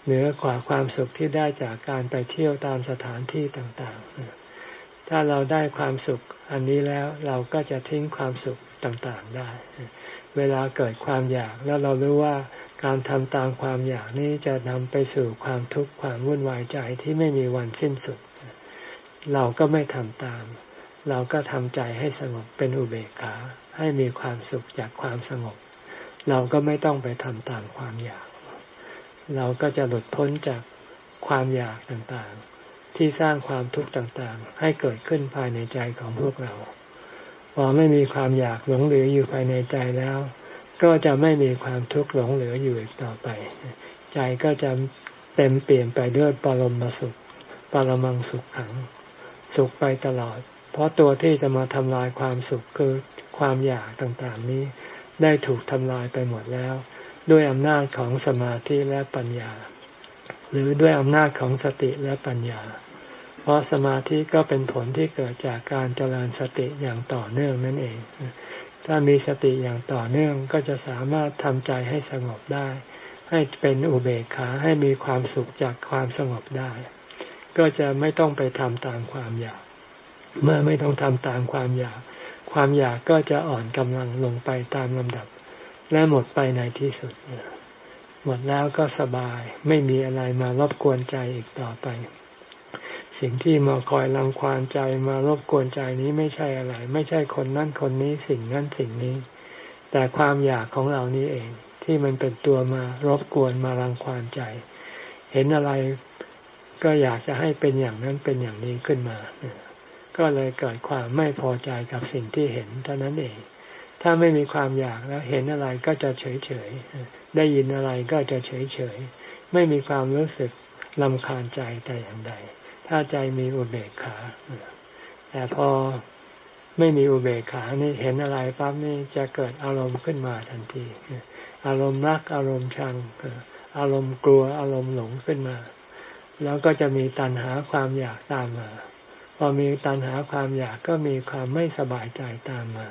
เหนือกว่าความสุขที่ได้จากการไปเที่ยวตามสถานที่ต่างๆ ถ้าเราได้ความสุขอันนี้แล้วเราก็จะทิ้งความสุขต่างๆได้ เวลาเกิดความอยาก แล้วเรารู้ว่าการทำตามความอยากนี้จะนำไปสู่ความทุกข์ความวุ่นวายใจที่ไม่มีวันสิ้นสุด เราก็ไม่ทำตาม เราก็ทำใจให้สงบเป็นอุเบกขา ให้มีความสุขจากความสงบ เราก็ไม่ต้องไปทำตามความอยาก เราก็จะหลุดพ้นจากความอยากต่างๆ ที่สร้างความทุกข์ต่างๆ ให้เกิดขึ้นภายในใจของพวกเรา พอไม่มีความอยากหลงเหลืออยู่ภายในใจแล้ว ก็จะไม่มีความทุกข์หลงเหลืออยู่อีกต่อไป ใจก็จะเต็มเปลี่ยนไปด้วยปรมสุข ปรมังสุขขัง สุขไปตลอด เพราะตัวที่จะมาทำลายความสุขคือความอยากต่างๆนี้ ได้ถูกทำลายไปหมดแล้ว ด้วยอำนาจของสมาธิและปัญญา หรือด้วยอำนาจของสติและปัญญา เพราะสมาธิก็เป็นผลที่เกิดจากการเจริญสติอย่างต่อเนื่องนั่นเอง ถ้ามีสติอย่างต่อเนื่องก็จะสามารถทำใจให้สงบได้ ให้เป็นอุเบกขาให้มีความสุขจากความสงบได้ ก็จะไม่ต้องไปทำตามความอยาก เมื่อไม่ต้องทำตามความอยาก ความอยากก็จะอ่อนกำลังลงไปตามลำดับ และหมดไปในที่สุด หมดแล้วก็สบายไม่มีอะไรมารบกวนใจอีกต่อไป สิ่งที่มาคอยรังควานใจมารบกวนใจนี้ไม่ใช่อะไร ไม่ใช่คนนั่นคนนี้สิ่งนั้นสิ่งนี้ แต่ความอยากของเรานี้เอง ที่มันเป็นตัวมารบกวนมารังควานใจ เห็นอะไรก็อยากจะให้เป็นอย่างนั้นเป็นอย่างนี้ขึ้นมา ก็เลยเกิดความไม่พอใจกับสิ่งที่เห็นเท่านั้นเอง ถ้าไม่มีความอยากแล้วเห็นอะไรก็จะเฉยเฉยได้ยินอะไรก็จะเฉยเฉยไม่มีความรู้สึกลำคาญใจแต่อย่างใด ถ้าใจมีอุเบกขา แต่พอไม่มีอุเบกขานี่เห็นอะไรปั๊บนี่จะเกิดอารมณ์ขึ้นมาทันที อารมณ์รักอารมณ์ชัง อารมณ์กลัวอารมณ์หลงขึ้นมา แล้วก็จะมีตัณหาความอยากตามมา พอมีตัณหาความอยากก็มีความไม่สบายใจตามมา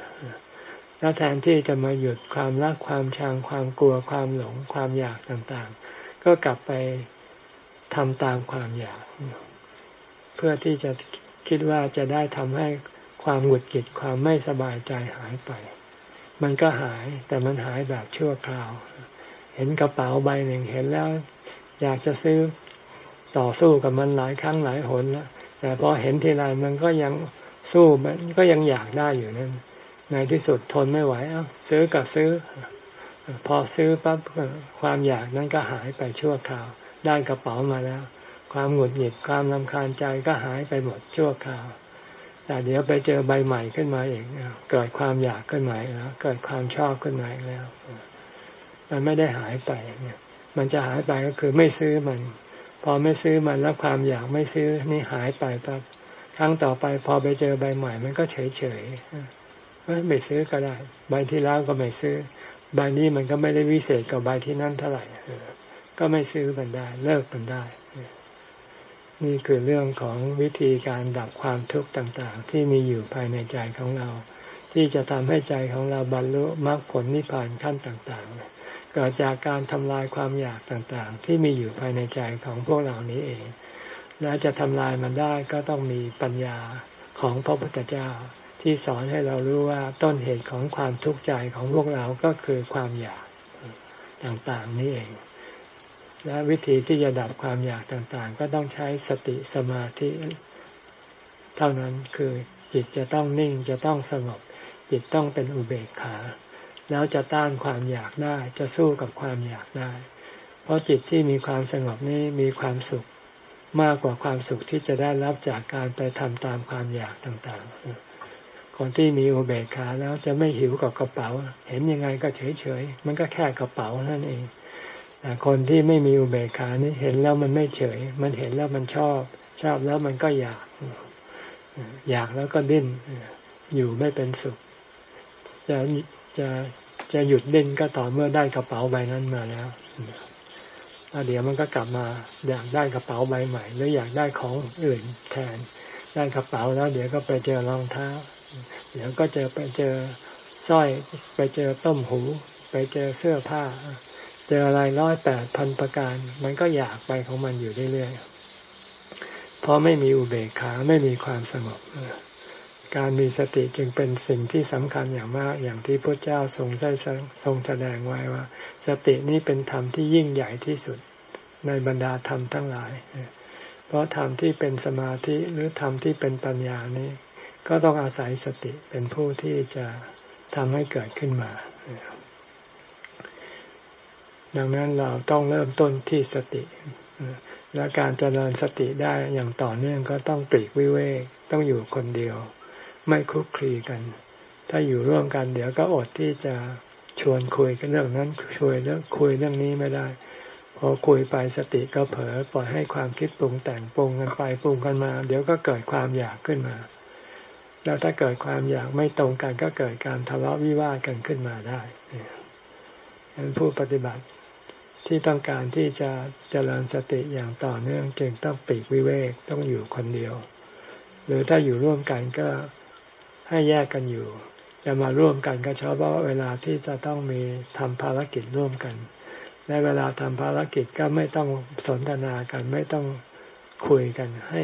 แล้วแทนที่จะมาหยุดความรักความชังความกลัวความหลงความอยากต่างๆ ก็กลับไปทำตามความอยากเพื่อที่จะคิดว่าจะได้ทำให้ความหงุดหงิดความไม่สบายใจหายไป มันก็หายแต่มันหายแบบชั่วคราว เห็นกระเป๋าใบหนึ่งเห็นแล้ว อยากจะซื้อต่อสู้กับมันหลายครั้งหลายหนแล้วแต่พอเห็นทีไรมันก็ยังสู้มันก็ยังอยากได้อยู่นั่นในที่สุดทนไม่ไหวเอ้าซื้อกับซื้อ พอซื้อปั๊บความอยากนั้นก็หายไปชั่วคราว ได้กระเป๋ามาแล้ว ความหงุดหงิดความลำคาญใจก็หายไปหมดชั่วคราว แต่เดี๋ยวไปเจอใบใหม่ขึ้นมาเองเกิดความอยากขึ้นมาแล้วเกิดความชอบขึ้นมาแล้ว มันไม่ได้หายไปเนี่ย มันจะหายไปก็คือไม่ซื้อมัน พอไม่ซื้อมันแล้วความอยากไม่ซื้อนี่หายไปปั๊บครั้งต่อไปพอไปเจอใบใหม่ มันก็เฉยเฉยไม่ซื้อก็ได้ ใบที่แล้วก็ไม่ซื้อ ใบนี้มันก็ไม่ได้วิเศษกับใบที่นั่นเท่าไหร่ก็ไม่ซื้อมันได้ เลิกมันได้ นี่คือเรื่องของวิธีการดับความทุกข์ต่างๆ ที่มีอยู่ภายในใจของเรา ที่จะทำให้ใจของเราบรรลุมรรคผลนิพพานขั้นต่างๆเกิดจากการทำลายความอยากต่างๆ ที่มีอยู่ภายในใจของพวกเรานี้เอง และจะทำลายมันได้ก็ต้องมีปัญญาของพระพุทธเจ้า ที่สอนให้เรารู้ว่าต้นเหตุของความทุกข์ใจของพวกเราก็คือความอยากต่างๆ นี้เอง และวิธีที่จะดับความอยากต่างๆ ก็ต้องใช้สติสมาธิ เท่านั้นคือจิตจะต้องนิ่งจะต้องสงบ จิตต้องเป็นอุเบกขา แล้วจะต้านความอยากได้จะสู้กับความอยากได้ เพราะจิตที่มีความสงบนี้มีความสุขมากกว่าความสุขที่จะได้รับจากการไปทำตามความอยากต่างๆ คนที่มีอุเบกขาแล้วจะไม่หิวกับกระเป๋า เห็นยังไงก็เฉยๆ มันก็แค่กระเป๋านั่นเอง คนที่ไม่มีอุเบกขานี่เห็นแล้วมันไม่เฉย มันเห็นแล้วมันชอบ ชอบแล้วมันก็อยาก อยากแล้วก็ดิ้น อยู่ไม่เป็นสุข จะจะจะหยุดดิ้นก็ต่อเมื่อได้กระเป๋าใบนั้นมาแล้วเดี๋ยวมันก็กลับมาอยากได้กระเป๋าใบใหม่หรืออยากได้ของอื่นแทน ได้กระเป๋าแล้ว เดี๋ยวก็ไปเจอรองเท้า เดี๋ยวก็เจอไปเจอสร้อย ไปเจอต้มหู ไปเจอเสื้อผ้า ออะไรร้อยแปดพันประการ มันก็อยากไปของมันอยู่เรื่อยๆเพราะไม่มีอุเบกขาไม่มีความสงบการมีสติจึงเป็นสิ่งที่สำคัญอย่างมากอย่างที่พระเจ้าทรงได้ทรงแสดงไว้ว่า สตินี้เป็นธรรมที่ยิ่งใหญ่ที่สุดในบรรดาธรรมทั้งหลาย เพราะธรรมที่เป็นสมาธิหรือธรรมที่เป็นปัญญานี้ ก็ต้องอาศัยสติเป็นผู้ที่จะทำให้เกิดขึ้นมา ดังนั้นเราต้องเริ่มต้นที่สติ และการเจริญสติได้อย่างต่อเนื่องก็ต้องปลีกวิเวกต้องอยู่คนเดียว ไม่คุกคีกัน ถ้าอยู่ร่วมกันเดี๋ยวก็อดที่จะชวนคุยกันเรื่องนั้นชวนเรื่องคุยเรื่องนี้ไม่ได้ พอคุยไปสติก็เผลอปล่อยให้ความคิดปรุงแต่งปรุงกันไปปรุงกันมา เดี๋ยวก็เกิดความอยากขึ้นมา แล้วถ้าเกิดความอยากไม่ตรงกันก็เกิดการทะเลาะวิวาทกันขึ้นมาได้ผู้ปฏิบัติ ที่ต้องการที่จะเจริญสติอย่างต่อเนื่องจึงต้องปีกวิเวกต้องอยู่คนเดียว หรือถ้าอยู่ร่วมกันก็ให้แยกกันอยู่จะมาร่วมกันก็เฉพาะเวลาที่จะต้องมีทำภารกิจร่วมกันในเวลาทำภารกิจก็ไม่ต้องสนทนากันไม่ต้องคุยกัน ให้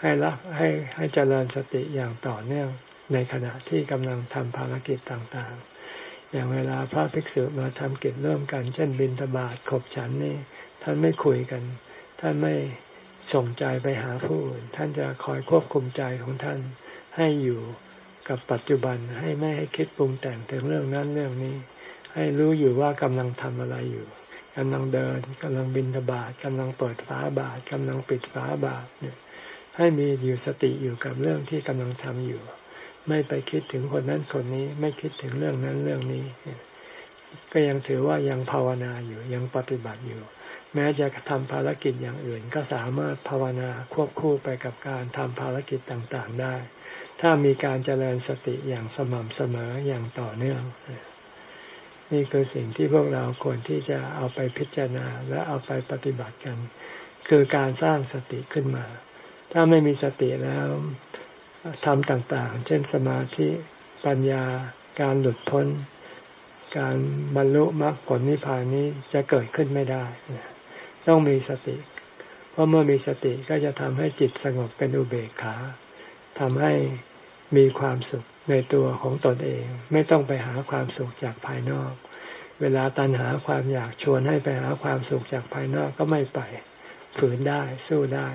ให้ละให้ให้เจริญสติอย่างต่อเนื่องในขณะที่กำลังทำภารกิจต่างๆ อย่างเวลาพระภิกษุมาทำกิจเริ่มกัน เช่นบินตบาทขบฉันนี่ท่านไม่คุยกัน ท่านไม่ส่งใจไปหาผู้อื่นท่านจะคอยควบคุมใจของท่านให้อยู่กับปัจจุบันให้ไม่ให้คิดปรุงแต่งถึงเรื่องนั้นเรื่องนี้ ให้รู้อยู่ว่ากำลังทำอะไรอยู่กำลังเดินกำลังบินตบาทกำลังเปิดฝาบาทกำลังปิดฝาบาทเนี่ยให้มีอยู่สติอยู่กับเรื่องที่กำลังทำอยู่ ไม่ไปคิดถึงคนนั้นคนนี้ ไม่คิดถึงเรื่องนั้นเรื่องนี้ ก็ยังถือว่ายังภาวนาอยู่ยังปฏิบัติอยู่ แม้จะทำภารกิจอย่างอื่น ก็สามารถภาวนาควบคู่ไปกับการทำภารกิจต่างๆได้ ถ้ามีการเจริญสติอย่างสม่ำเสมออย่างต่อเนื่องนี่คือสิ่งที่พวกเราควรที่จะเอาไปพิจารณาและเอาไปปฏิบัติกัน คือการสร้างสติขึ้นมา ถ้าไม่มีสติแล้ว ทำต่าง ๆ เช่นสมาธิปัญญาการหลุดพ้น การบรรลุมรรคผลนิพพานนี้จะเกิดขึ้นไม่ได้ ต้องมีสติ เพราะเมื่อมีสติก็จะทำให้จิตสงบเป็นอุเบกขาทำให้มีความสุขในตัวของตนเอง ไม่ต้องไปหาความสุขจากภายนอก เวลาตันหาความอยากชวนให้ไปหาความสุขจากภายนอกก็ไม่ไป ฝืนได้สู้ได้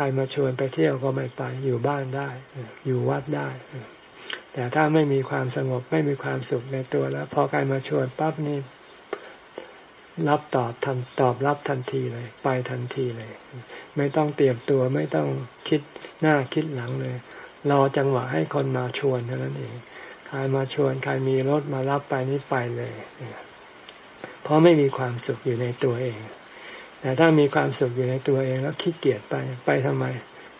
ใครมาชวนไปเที่ยวก็ไม่ไปอยู่บ้านได้ อยู่วัดได้ แต่ถ้าไม่มีความสงบไม่มีความสุขในตัวแล้ว พอใครมาชวนปั๊บนี่รับตอบทันตอบรับทันทีเลย ไปทันทีเลย ไม่ต้องเตรียมตัวไม่ต้องคิดหน้าคิดหลังเลยรอจังหวะให้คนมาชวนเท่านั้นเองใครมาชวนใครมีรถมารับไปนี่ไปเลยเพราะไม่มีความสุขอยู่ในตัวเอง แต่ถ้ามีความสุขอยู่ในตัวเองแล้วขี้เกียจไปไปทำไม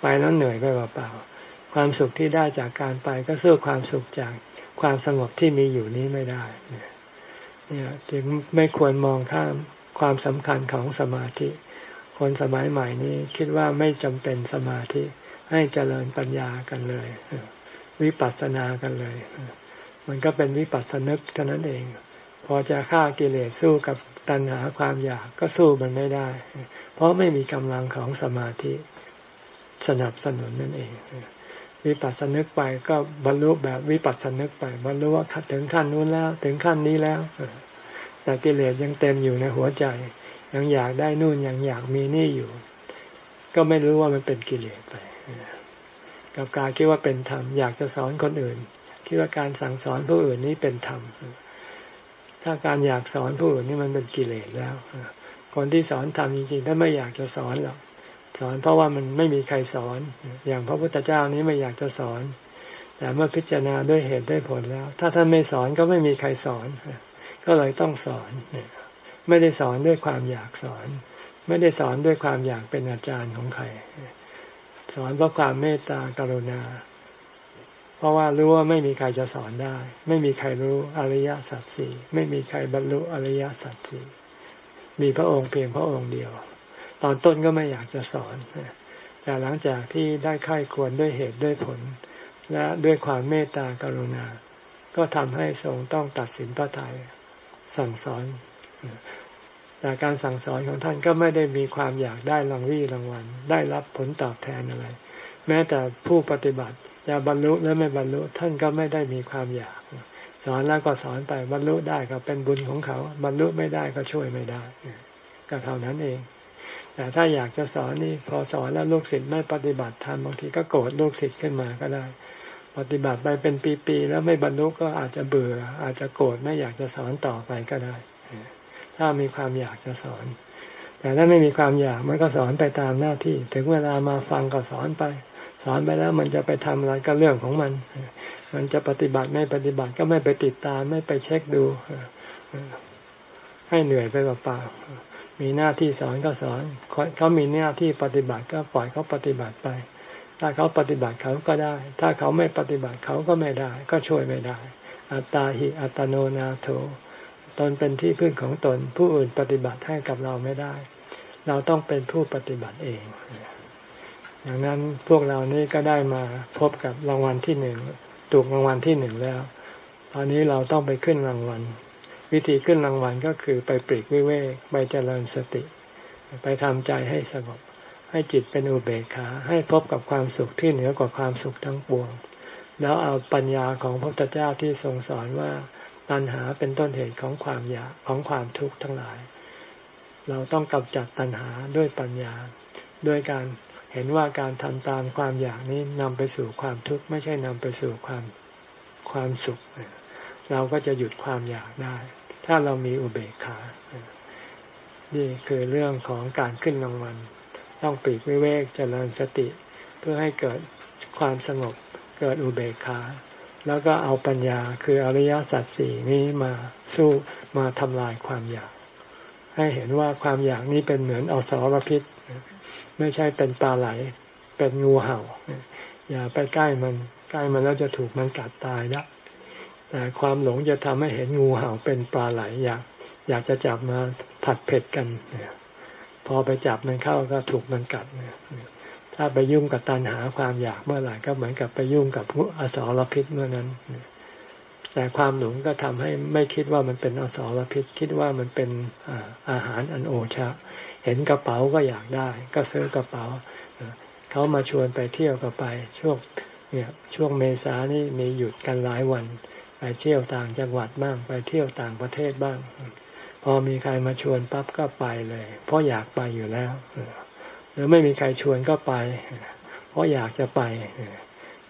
ไปแล้วเหนื่อยไปเปล่าๆความสุขที่ได้จากการไปก็สู้ความสุขจากความสงบที่มีอยู่นี้ไม่ได้เนี่ยจึงไม่ควรมองข้ามความสำคัญของสมาธิ คนสมัยใหม่นี้คิดว่าไม่จำเป็นสมาธิให้เจริญปัญญากันเลย วิปัสสนากันเลย มันก็เป็นวิปัสสนึกเท่านั้นเอง พอจะฆ่ากิเลสสู้กับ ตัณหาความอยากก็สู้มันไม่ได้ เพราะไม่มีกำลังของสมาธิสนับสนุนนั่นเองวิปัสสนึกไปก็บรรลุแบบวิปัสสนึกไป บรรลุว่าถึงขั้นนู้นแล้ว ถึงขั้นนี้แล้วแต่กิเลสยังเต็มอยู่ในหัวใจ ยังอยากได้นู่นยังอยากมีนี่อยู่ ก็ไม่รู้ว่ามันเป็นกิเลสไปกับการคิดว่าเป็นธรรมอยากจะสอนคนอื่นคิดว่าการสั่งสอนผู้อื่นนี้เป็นธรรม ถ้าการอยากสอนผู้อื่นนี่มันเป็นกิเลสแล้วคนที่สอนทำจริงๆถ้าไม่อยากจะสอนหรอกสอนเพราะว่ามันไม่มีใครสอน อย่างพระพุทธเจ้านี้ไม่อยากจะสอน แต่เมื่อพิจารณาด้วยเหตุด้วยผลแล้ว ถ้าท่านไม่สอนก็ไม่มีใครสอน ก็เลยต้องสอน ไม่ได้สอนด้วยความอยากสอน ไม่ได้สอนด้วยความอยากเป็นอาจารย์ของใคร สอนเพราะความเมตตากรุณา เพราะว่ารู้ว่าไม่มีใครจะสอนได้ ไม่มีใครรู้อริยสัจสี่ไม่มีใครบรรลุอริยสัจสี่มีพระองค์เพียงพระองค์เดียว ตอนต้นก็ไม่อยากจะสอนแต่หลังจากที่ได้ค่ายควรด้วยเหตุด้วยผล และด้วยความเมตตากรุณา ก็ทำให้ทรงต้องตัดสินพระทยัยสั่งสอนแต่การสั่งสอนของท่านก็ไม่ได้มีความอยากได้รางวี่รางวัล ได้รับผลตอบแทนอะไร แม้แต่ผู้ปฏิบัติ จะบรรลุหรือไม่บรรลุท่านก็ไม่ได้มีความอยาก สอนแล้วก็สอนไปบรรลุได้ก็เป็นบุญของเขา บรรลุไม่ได้ก็ช่วยไม่ได้ก็เท่านั้นเอง แต่ถ้าอยากจะสอนนี่พอสอนแล้วลูกศิษย์ไม่ปฏิบัติธรรมบางทีก็โกรธลูกศิษย์ขึ้นมาก็ได้ ปฏิบัติไปเป็นปีๆแล้วไม่บรรลุก็อาจจะเบื่อ อาจจะโกรธไม่อยากจะสอนต่อไปก็ได้ ถ้ามีความอยากจะสอนแต่ถ้าไม่มีความอยากมันก็สอนไปตามหน้าที่ ถึงเวลามาฟังก็สอนไป สอนไปแล้วมันจะไปทำอะไรก็เรื่องของมัน มันจะปฏิบัติไม่ปฏิบัติก็ไม่ไปติดตามไม่ไปเช็คดู ให้เหนื่อยไปเปล่าๆมีหน้าที่สอนก็สอนเขามีหน้าที่ปฏิบัติก็ปล่อยเขาปฏิบัติไป ถ้าเขาปฏิบัติเขาก็ได้ ถ้าเขาไม่ปฏิบัติเขาก็ไม่ได้ ก็ช่วยไม่ได้ อัตตาหิอัตโนนาโถตนเป็นที่พึ่งของตนผู้อื่นปฏิบัติให้กับเราไม่ได้ เราต้องเป็นผู้ปฏิบัติเอง ดังนั้นพวกเรานี่ก็ได้มาพบกับรางวัลที่หนึ่งถูกรางวัลที่หนึ่งแล้ว ตอนนี้เราต้องไปขึ้นรางวัล วิธีขึ้นรางวัลก็คือไปปรีกวิเวกไปเจริญสติ ไปทำใจให้สงบให้จิตเป็นอุเบกขาให้พบกับความสุขที่เหนือกว่าความสุขทั้งปวง แล้วเอาปัญญาของพระพุทธเจ้าที่ทรงสอนว่าตัณหาเป็นต้นเหตุของความอยากของความทุกข์ทั้งหลาย เราต้องกำจัดตัณหาด้วยปัญญาด้วยการ เห็นว่าการทำตามความอยากนี้นำไปสู่ความทุกข์ไม่ใช่นำไปสู่ความความสุข เราก็จะหยุดความอยากได้ ถ้าเรามีอุเบกขา นี่คือเรื่องของการขึ้นรางวัล ต้องปีกวิเวกเจริญสติ เพื่อให้เกิดความสงบ เกิดอุเบกขา แล้วก็เอาปัญญาคืออริยสัจสี่นี้มาสู้มาทำลายความอยาก ให้เห็นว่าความอยากนี้เป็นเหมือนอสรพิษ ไม่ใช่เป็นปลาไหล เป็นงูเห่า อย่าไปใกล้มัน ใกล้มันแล้วจะถูกมันกัดตายนะแต่ความหลงจะทำให้เห็นงูเห่าเป็นปลาไหลอยากอยากจะจับมาผัดเผ็ดกันพอไปจับมันเข้าก็ถูกมันกัดถ้าไปยุ่งกับตันหาความอยากเมื่อไหร่ก็เหมือนกับไปยุ่งกับอสรพิษเมื่อนั้นแต่ความหลงก็ทำให้ไม่คิดว่ามันเป็นอสรพิษ คิดว่ามันเป็นอาหารอันโอชะ ห็นกระเป๋าก็อยากได้ ก็ซื้อกระเป๋าเขามาชวนไปเที่ยวก็ไป ช่วงเนี่ยช่วงเมษานี่มีหยุดกันหลายวัน ไปเที่ยวต่างจังหวัดบ้างไปเที่ยวต่างประเทศบ้าง พอมีใครมาชวนปั๊บก็ไปเลย เพราะอยากไปอยู่แล้วหรือไม่มีใครชวนก็ไป เพราะอยากจะไป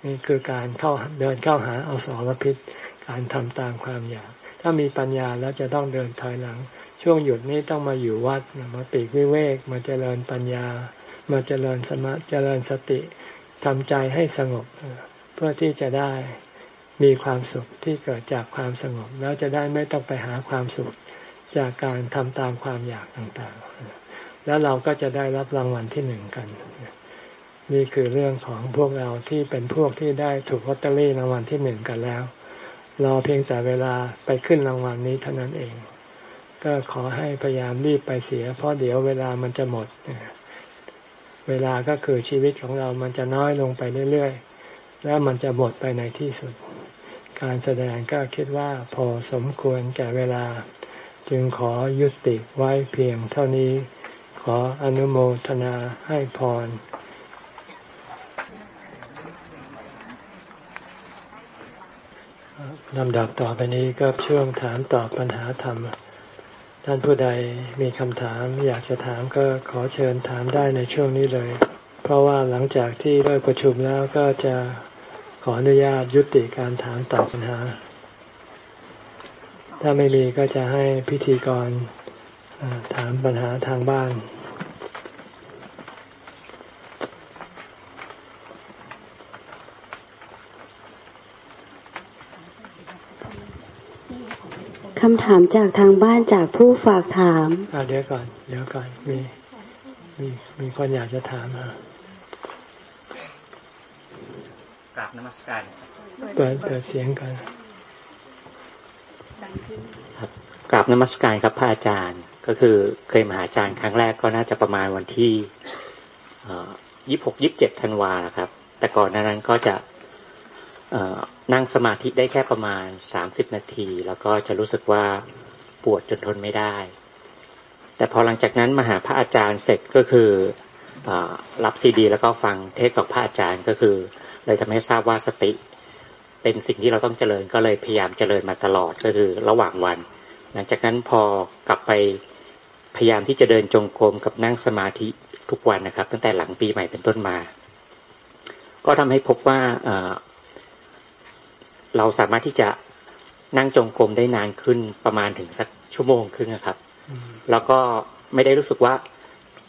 นี่คือการเข้าเดินเข้าหาเอาสารพิษ การทำตามความอยาก ถ้ามีปัญญาแล้วจะต้องเดินถอยหลัง ช่วงหยุดนี้ต้องมาอยู่วัดมาปีกวิเวกมาเจริญปัญญา มาเจริญสมาเจริญสติทำใจให้สงบ เพื่อที่จะได้มีความสุขที่เกิดจากความสงบ แล้วจะได้ไม่ต้องไปหาความสุขจากการทำตามความอยากต่างๆ แล้วเราก็จะได้รับรางวัลที่หนึ่งกัน นี่คือเรื่องของพวกเราที่เป็นพวกที่ได้ถูกลอตเตอรี่รางวัลที่หนึ่งกันแล้ว รอเพียงแต่เวลาไปขึ้นรางวัลนี้เท่านั้นเอง ก็ขอให้พยายามรีบไปเสีย เพราะเดี๋ยวเวลามันจะหมด เวลาก็คือชีวิตของเรามันจะน้อยลงไปเรื่อยๆ แล้วมันจะหมดไปในที่สุด การแสดงก็คิดว่าพอสมควรแก่เวลา จึงขอยุติไว้เพียงเท่านี้ ขออนุโมทนาให้พรลำดับต่อไปนี้ก็ช่วงถามตอบปัญหาธรรม ท่านผู้ใดมีคำถามอยากจะถามก็ขอเชิญถามได้ในช่วงนี้เลย เพราะว่าหลังจากที่เลิกประชุมแล้วก็จะขออนุญาตยุติการถามตอบปัญหา ถ้าไม่มีก็จะให้พิธีกรถามปัญหาทางบ้านามจากทางบ้านจากผู้ฝากถามเดี๋ยวก่อน เดี๋ยวก่อน มี มี มีคนอยากจะถามอะกราบนมัสการเปิดเปิดเสียงกันครับกราบนมัสการครับพระอาจารย์ ก็คือเคยมาหาอาจารย์ครั้งแรกก็น่าจะประมาณวันที่ยี่หกยิบเจ็ดธันวาครับ แต่ก่อนนั้นก็จะ นั่งสมาธิได้แค่ประมาณสามสิบนาที แล้วก็จะรู้สึกว่าปวดจนทนไม่ได้ แต่พอหลังจากนั้นมาหาพระอาจารย์เสร็จก็คืออรับซีดี แล้วก็ฟังเทศกับพระอาจารย์ก็คือ เลยทำให้ทราบว่าสติ เป็นสิ่งที่เราต้องเจริญก็เลยพยายามเจริญมาตลอดก็คือระหว่างวัน หลังจากนั้นพอกลับไปพยายามที่จะเดินจงกรมกับนั่งสมาธิทุกวันนะครับ ตั้งแต่หลังปีใหม่เป็นต้นมา ก็ทำให้พบว่า เราสามารถที่จะนั่งจงกรมได้นานขึ้นประมาณถึงสักชั่วโมงครึ่งนะครับ แล้วก็ไม่ได้รู้สึกว่า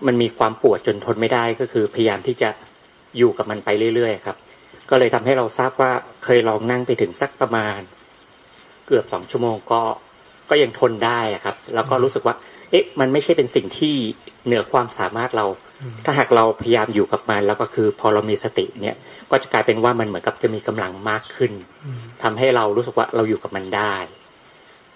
มันมีความปวดจนทนไม่ได้ก็คือพยายามที่จะอยู่กับมันไปเรื่อยๆครับ ก็เลยทำให้เราทราบว่าเคยลองนั่งไปถึงสักประมาณ เกือบสองชั่วโมงก็ก็ยังทนได้ครับ แล้วก็รู้สึกว่า เอ๊ะ มันไม่ใช่เป็นสิ่งที่เหนือความสามารถเรา ถ้าหากเราพยายามอยู่กับมันแล้วก็คือ พอเรามีสติเนี่ย ก็จะกลายเป็นว่ามันเหมือนกับจะมีกำลังมากขึ้นทำให้เรารู้สึกว่าเราอยู่กับมันได้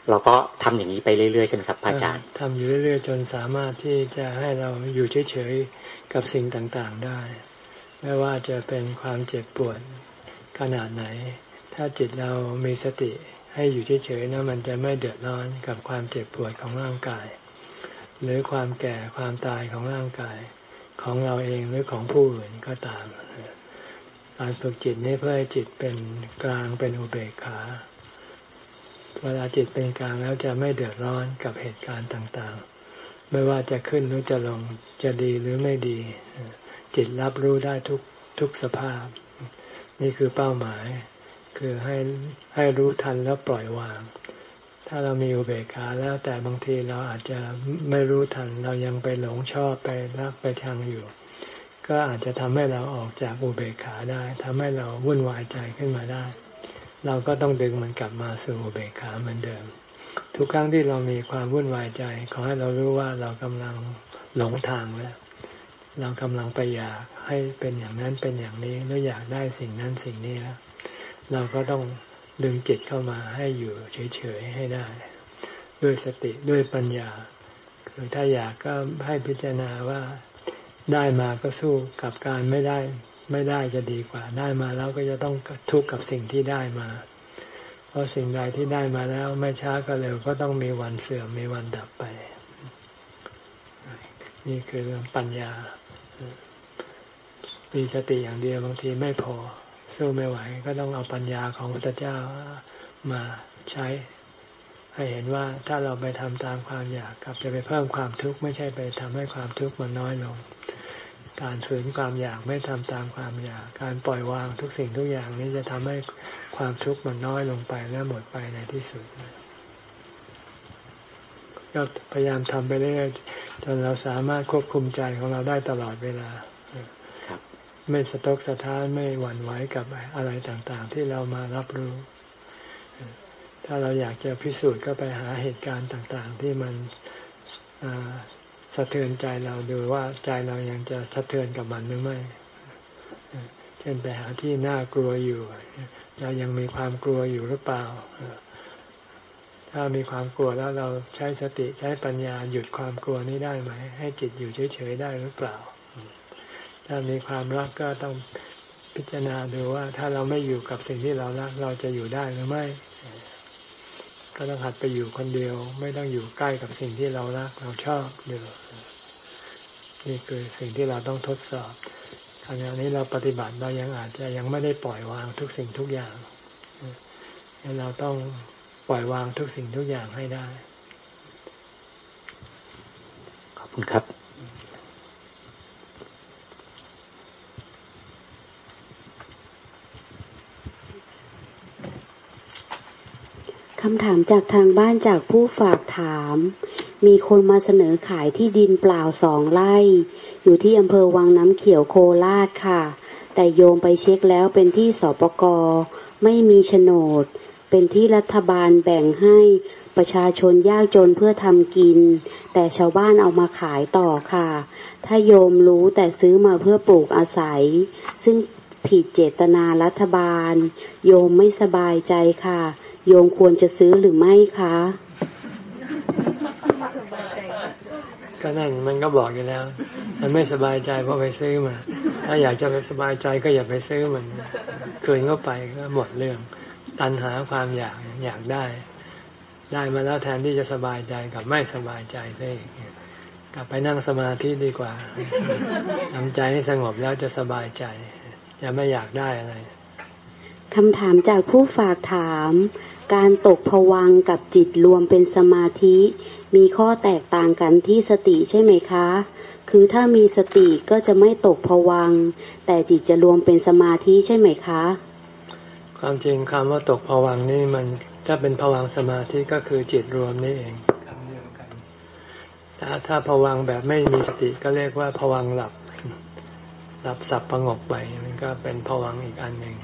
เราก็ทำอย่างนี้ไปเรื่อยๆใช่ไหมครับอาจารย์ทำอยู่เรื่อยๆจนสามารถที่จะให้เราอยู่เฉยๆกับสิ่งต่างๆได้ ไม่ว่าจะเป็นความเจ็บปวดขนาดไหน ถ้าจิตเรามีสติให้อยู่เฉยๆนะมันจะไม่เดือดร้อนกับความเจ็บปวดของร่างกาย หรือความแก่ความตายของร่างกายของเราเองหรือของผู้อื่นก็ตาม การฝึกจิตนี่เพื่อให้จิตเป็นกลางเป็นอุเบกขาเวลาจิตเป็นกลางแล้วจะไม่เดือดร้อนกับเหตุการณ์ต่างๆ ไม่ว่าจะขึ้นหรือจะลงจะดีหรือไม่ดี จิตรับรู้ได้ทุกทุกสภาพ นี่คือเป้าหมาย คือให้ให้รู้ทันแล้วปล่อยวาง ถ้าเรามีอุเบกขาแล้วแต่บางทีเราอาจจะไม่รู้ทันเรายังไปหลงชอบไปรักไปทางอยู่ ก็อาจจะทำให้เราออกจากอุเบกขาได้ทำให้เราวุ่นวายใจขึ้นมาได้ เราก็ต้องดึงมันกลับมาสู่อุเบกขาเหมือนเดิม ทุกครั้งที่เรามีความวุ่นวายใจ ขอให้เรารู้ว่าเรากำลังหลงทางแล้ว เรากำลังไปอยากให้เป็นอย่างนั้นเป็นอย่างนี้แล้วอยากได้สิ่งนั้นสิ่งนี้แล้วเราก็ต้องดึงจิตเข้ามาให้อยู่เฉยๆให้ได้ ด้วยสติด้วยปัญญาคือถ้าอยากก็ให้พิจารณาว่า ได้มาก็สู้กับการไม่ได้ ไม่ได้จะดีกว่า ได้มาแล้วก็จะต้องทุกข์กับสิ่งที่ได้มา เพราะสิ่งใดที่ได้มาแล้วไม่ช้าก็เร็วก็ต้องมีวันเสื่อมมีวันดับไป นี่คือเรื่องปัญญามีสติอย่างเดียวบางทีไม่พอ สู้ไม่ไหว ก็ต้องเอาปัญญาของพระเจ้ามาใช้ ให้เห็นว่าถ้าเราไปทำตามความอยากกับจะไปเพิ่มความทุกข์ไม่ใช่ไปทำให้ความทุกข์มันน้อยลง การฝืนความอยากไม่ทำตามความอยาก การปล่อยวางทุกสิ่งทุกอย่างนี้จะทำให้ความทุกข์มันน้อยลงไปและหมดไปในที่สุดก็พยายามทำไปเรื่อยจนเราสามารถควบคุมใจของเราได้ตลอดเวลาไม่สะทกสะท้านไม่หวั่นไหวกับอะไรต่างๆ ที่เรามารับรู้ ถ้าเราอยากจะพิสูจน์ก็ไปหาเหตุการณ์ต่าง ๆ ที่มันสะเทือนใจเราดูว่าใจเรายังจะสะเทือนกับมันหรือไม่ เช่นไปหาที่น่ากลัวอยู่ เรายังมีความกลัวอยู่หรือเปล่า ถ้ามีความกลัวแล้วเราใช้สติใช้ปัญญาหยุดความกลัวนี้ได้ไหม ให้จิตอยู่เฉยๆได้หรือเปล่า ถ้ามีความรักก็ต้องพิจารณาดูว่า ถ้าเราไม่อยู่กับสิ่งที่เรารักเราจะอยู่ได้หรือไม่ ก็ต้องหัดไปอยู่คนเดียว ไม่ต้องอยู่ใกล้กับสิ่งที่เรารักเราชอบเดียวนี่คือสิ่งที่เราต้องทดสอบขณะนี้เราปฏิบัติเรายังอาจจะยังไม่ได้ปล่อยวางทุกสิ่งทุกอย่างเราต้องปล่อยวางทุกสิ่งทุกอย่างให้ได้ ขอบคุณครับ คำถามจากทางบ้านจากผู้ฝากถาม มีคนมาเสนอขายที่ดินเปล่าสองไร่ อยู่ที่อำเภอวังน้ำเขียวโคราชค่ะ แต่โยมไปเช็คแล้วเป็นที่สปกไม่มีโฉนด เป็นที่รัฐบาลแบ่งให้ประชาชนยากจนเพื่อทำกิน แต่ชาวบ้านเอามาขายต่อค่ะ ถ้าโยมรู้แต่ซื้อมาเพื่อปลูกอาศัย ซึ่งผิดเจตนารัฐบาล โยมไม่สบายใจค่ะ โยมควรจะซื้อหรือไม่คะ ก็นั่นมันก็บอกอยู่แล้ว มันไม่สบายใจเพราะไปซื้อมา ถ้าอยากจะไปสบายใจก็อย่าไปซื้อมันคืนเข้าไปก็หมดเรื่อง ตันหาความอยากอยากได้ ได้มาแล้วแทนที่จะสบายใจกับไม่สบายใจซะอีกกลับไปนั่งสมาธิดีกว่าทำใจให้สงบแล้วจะสบายใจจะไม่อยากได้อะไรคำถามจากผู้ฝากถาม การตกผวังกับจิตรวมเป็นสมาธิ มีข้อแตกต่างกันที่สติใช่ไหมคะ คือถ้ามีสติก็จะไม่ตกผวัง แต่จิตจะรวมเป็นสมาธิใช่ไหมคะ ความจริงคำว่าตกผวังนี่มันถ้าเป็นผวังสมาธิก็คือจิตรวมนี่เองคำเดียวกันถ้าถ้าผวังแบบไม่มีสติก็เรียกว่าผวังหลับหลับสับประงกไปมันก็เป็นผวังอีกอันหนึ่ง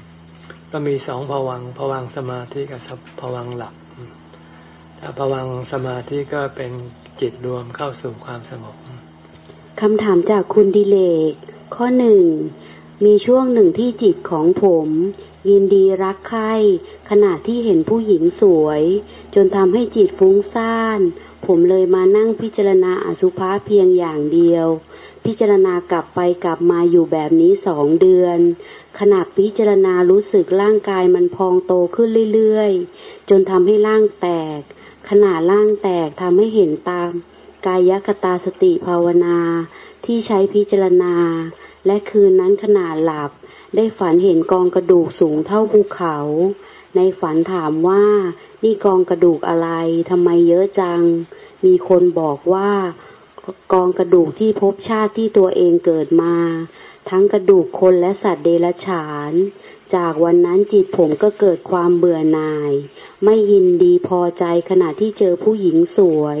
ก็มีสองผวังผวังสมาธิกับผวังหลับถ้าผวังสมาธิก็เป็นจิตรวมเข้าสู่ความสงบคำถามจากคุณดิเลก ข้อหนึ่ง มีช่วงหนึ่งที่จิตของผม ยินดีรักใครขณะที่เห็นผู้หญิงสวย จนทำให้จิตฟุ้งซ่าน ผมเลยมานั่งพิจารณาอสุภะเพียงอย่างเดียว พิจารณากลับไปกลับมาอยู่แบบนี้สองเดือน ขณะพิจารณารู้สึกร่างกายมันพองโตขึ้นเรื่อยๆ จนทำให้ร่างแตก ขณะร่างแตกทำให้เห็นตาม กายคตาสติภาวนาที่ใช้พิจารณา และคืนนั้นขณะหลับ ได้ฝันเห็นกองกระดูกสูงเท่าภูเขา ในฝันถามว่านี่กองกระดูกอะไรทำไมเยอะจัง มีคนบอกว่ากองกระดูกที่พบชาติที่ตัวเองเกิดมา ทั้งกระดูกคนและสัตว์เดรัจฉาน จากวันนั้นจิตผมก็เกิดความเบื่อหน่าย ไม่ยินดีพอใจขณะที่เจอผู้หญิงสวย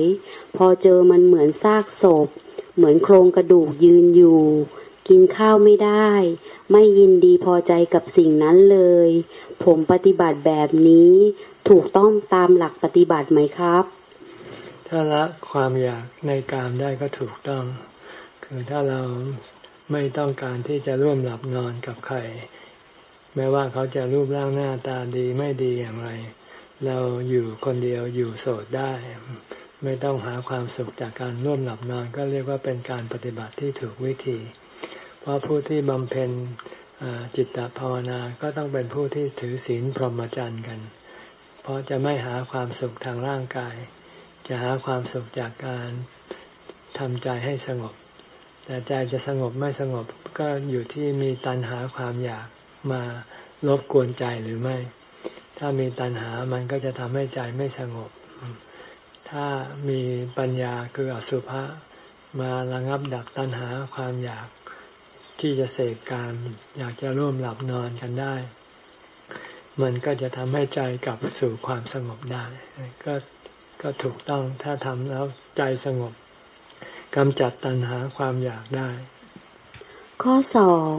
พอเจอมันเหมือนซากศพ เหมือนโครงกระดูกยืนอยู่ กินข้าวไม่ได้ ไม่ยินดีพอใจกับสิ่งนั้นเลย ผมปฏิบัติแบบนี้ถูกต้องตามหลักปฏิบัติไหมครับ ถ้าละความอยากในกามได้ก็ถูกต้อง คือถ้าเรา ไม่ต้องการที่จะร่วมหลับนอนกับใครแม้ว่าเขาจะรูปร่างหน้าตาดีไม่ดีอย่างไร เราอยู่คนเดียวอยู่โสดได้ ไม่ต้องหาความสุขจากการร่วมหลับนอนก็เรียกว่าเป็นการปฏิบัติที่ถูกวิธี เพราะผู้ที่บำเพ็ญจิตตภาวนาก็ต้องเป็นผู้ที่ถือศีลพรหมจรรย์กัน เพราะจะไม่หาความสุขทางร่างกาย จะหาความสุขจากการทำใจให้สงบ แต่ใจจะสงบไม่สงบก็อยู่ที่มีตัณหาความอยากมารบกวนใจหรือไม่ ถ้ามีตัณหามันก็จะทำให้ใจไม่สงบ ถ้ามีปัญญาคืออสุภะมาระงับดักตัณหาความอยากที่จะเสกการอยากจะร่วมหลับนอนกันได้ มันก็จะทำให้ใจกลับสู่ความสงบได้ ก็ก็ถูกต้องถ้าทำแล้วใจสงบ กำจัดตัณหาความอยากได้ ข้อสอง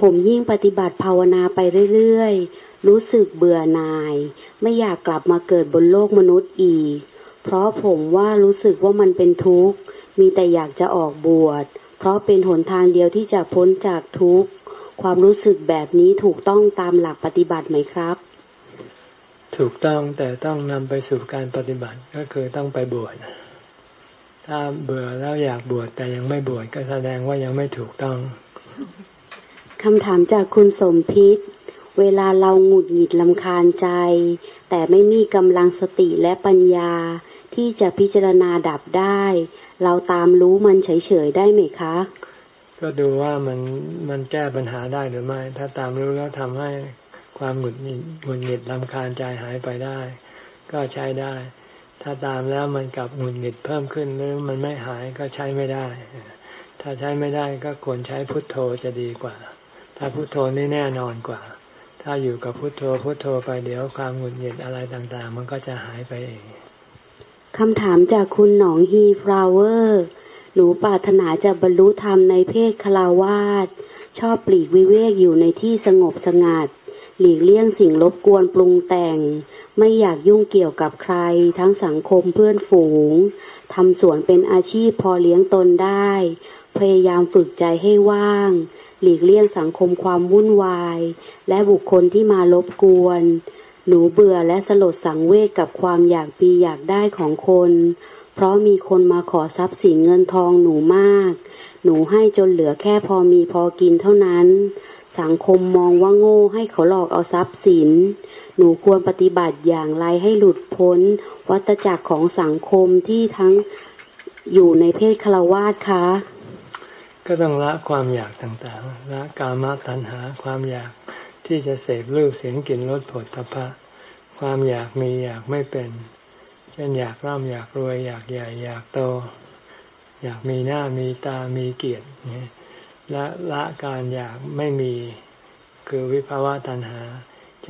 ผมยิ่งปฏิบัติภาวนาไปเรื่อยๆ รู้สึกเบื่อหน่าย ไม่อยากกลับมาเกิดบนโลกมนุษย์อีก เพราะผมว่ารู้สึกว่ามันเป็นทุกข์ มีแต่อยากจะออกบวช เพราะเป็นหนทางเดียวที่จะพ้นจากทุกข์ ความรู้สึกแบบนี้ถูกต้องตามหลักปฏิบัติไหมครับ ถูกต้องแต่ต้องนำไปสู่การปฏิบัติก็คือต้องไปบวช ถ้าเบื่อแล้วอยากบวชแต่ยังไม่บวชก็แสดงว่ายังไม่ถูกต้องคำถามจากคุณสมพิษ เวลาเราหงุดหงิดลำคาญใจ แต่ไม่มีกำลังสติและปัญญาที่จะพิจารณาดับได้ เราตามรู้มันเฉยๆได้ไหมคะ ก็ดูว่ามันมันแก้ปัญหาได้หรือไม่ ถ้าตามรู้แล้วทำให้ความหงุดหงิดหงุดหงิดรำคาญใจหายไปได้ ก็ใช้ได้ ถ้าตามแล้วมันกลับหงุดหงิดเพิ่มขึ้นหรือมันไม่หายก็ใช้ไม่ได้ ถ้าใช้ไม่ได้ก็ควรใช้พุทโธจะดีกว่า ถ้าพุทโธนี่แน่นอนกว่า ถ้าอยู่กับพุทโธพุทโธไปเดี๋ยวความหงุดหงิดอะไรต่างๆ มันก็จะหายไปเองคำถามจากคุณน้อง He Flower หนูปรารถนาจะบรรลุธรรมในเพศฆราวาสาสชอบปลีกวิเวกอยู่ในที่สงบสงัด หลีกเลี่ยงสิ่งรบกวนปรุงแต่ง ไม่อยากยุ่งเกี่ยวกับใคร ทั้งสังคมเพื่อนฝูงทำสวนเป็นอาชีพพอเลี้ยงตนได้ พยายามฝึกใจให้ว่าง หลีกเลี่ยงสังคมความวุ่นวาย และบุคคลที่มารบกวน หนูเบื่อและสลดสังเวชกับความอยากปีอยากได้ของคน เพราะมีคนมาขอทรัพย์สินเงินทองหนูมาก หนูให้จนเหลือแค่พอมีพอกินเท่านั้น สังคมมองว่าโง่ให้เขาหลอกเอาทรัพย์สิน หนูควรปฏิบัติอย่างไรให้หลุดพ้น วัตจักรของสังคมที่ทั้งอยู่ในเพศคารวาสคะ ก็ต้องละความอยากต่างๆ ละกามตัณหาความอยากที่จะเสพรูปเสียงกลิ่นรสผลตภะความอยากมีอยากไม่เป็นเช่นอยากร่ำอยากรวยอยากใหญ่อยากโต อยากมีหน้ามีตามีเกียรติและละการอยากไม่มีคือวิภาวะตัณหา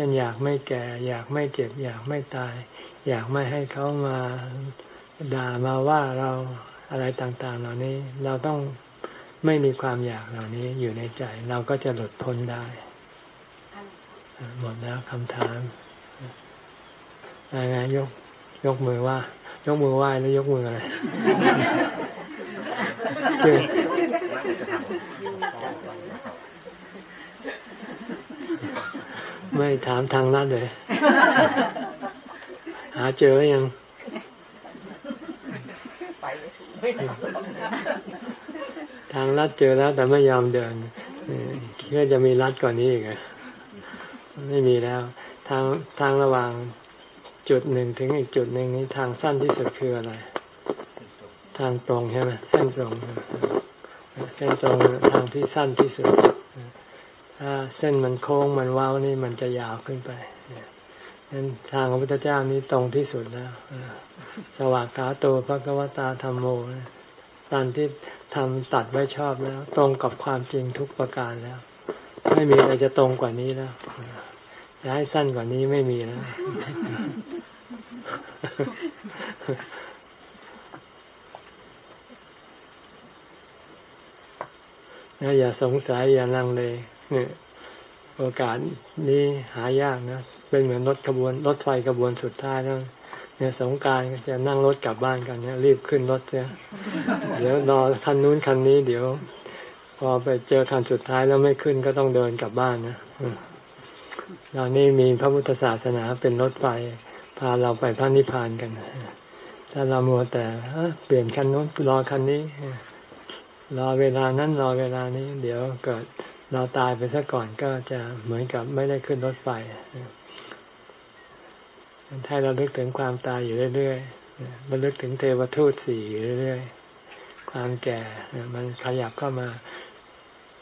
ช่นอยากไม่แก่ อยากไม่เจ็บ อยากไม่ตาย อยากไม่ให้เขามาด่ามาว่าเราอะไรต่างๆ เหล่านี้เราต้องไม่มีความอยากเหล่านี้อยู่ในใจ เราก็จะหลุดพ้นได้ หมดแล้วคำถามอะไรยกยกมือว่า ยกมือไหว้แล้วยกมืออะไร ไม่ถามทางลัดเลย หาเจอยังทางลัดเจอแล้ว แต่ไม่ยอมเดินคิดว่าจะมีลัดก่อนนี้อีกไม่มีแล้ว ทางทางระหว่างจุดหนึ่งถึงอีกจุดหนึ่งนี้ทางสั้นที่สุดคืออะไร ทางตรงใช่ไหมเส้นตรงเส้นตรงทางที่สั้นที่สุด ถ้าเส้นมันโค้งมันว้าวนี่มันจะยาวขึ้นไปนั้นทางของพระพุทธเจ้านี้ตรงที่สุดแล้วสว่ากขาโตพระกวตาธรรมโมตอนที่ทำตัดไว้ชอบแล้ว ตรงกับความจริงทุกประการแล้ว ไม่มีอะไรจะตรงกว่านี้แล้วจะให้สั้นกว่านี้ไม่มีแล้วนะอย่าสงสัยอย่าลังเล เนี่ยโอกาสนี้หายากนะ เป็นเหมือนรถขบวนรถไฟขบวนสุดท้ายแล้วเนี่ยสงการจะนั่งรถกลับบ้านกันเนี่ยรีบขึ้นรถเนี่ยเดี๋ยวรอคันนู้นคันนี้เดี๋ยว พอไปเจอคันสุดท้ายแล้วไม่ขึ้นก็ต้องเดินกลับบ้านนะเรานี่มีพระพุทธศาสนาเป็นรถไฟพาเราไปพระนิพพานกันถ้าเรามัวแต่เปลี่ยนคันนู้นรอคันนี้รอเวลานั้นรอเวลานี้ เดี๋ยวเกิด เราตายไปซะก่อนก็จะเหมือนกับไม่ได้ขึ้นรถไฟถ้าเราลึกถึงความตายอยู่เรื่อยๆมันลึกถึงเทวทูตสี่อยู่เรื่อยๆ ความแก่มันขยับเข้ามา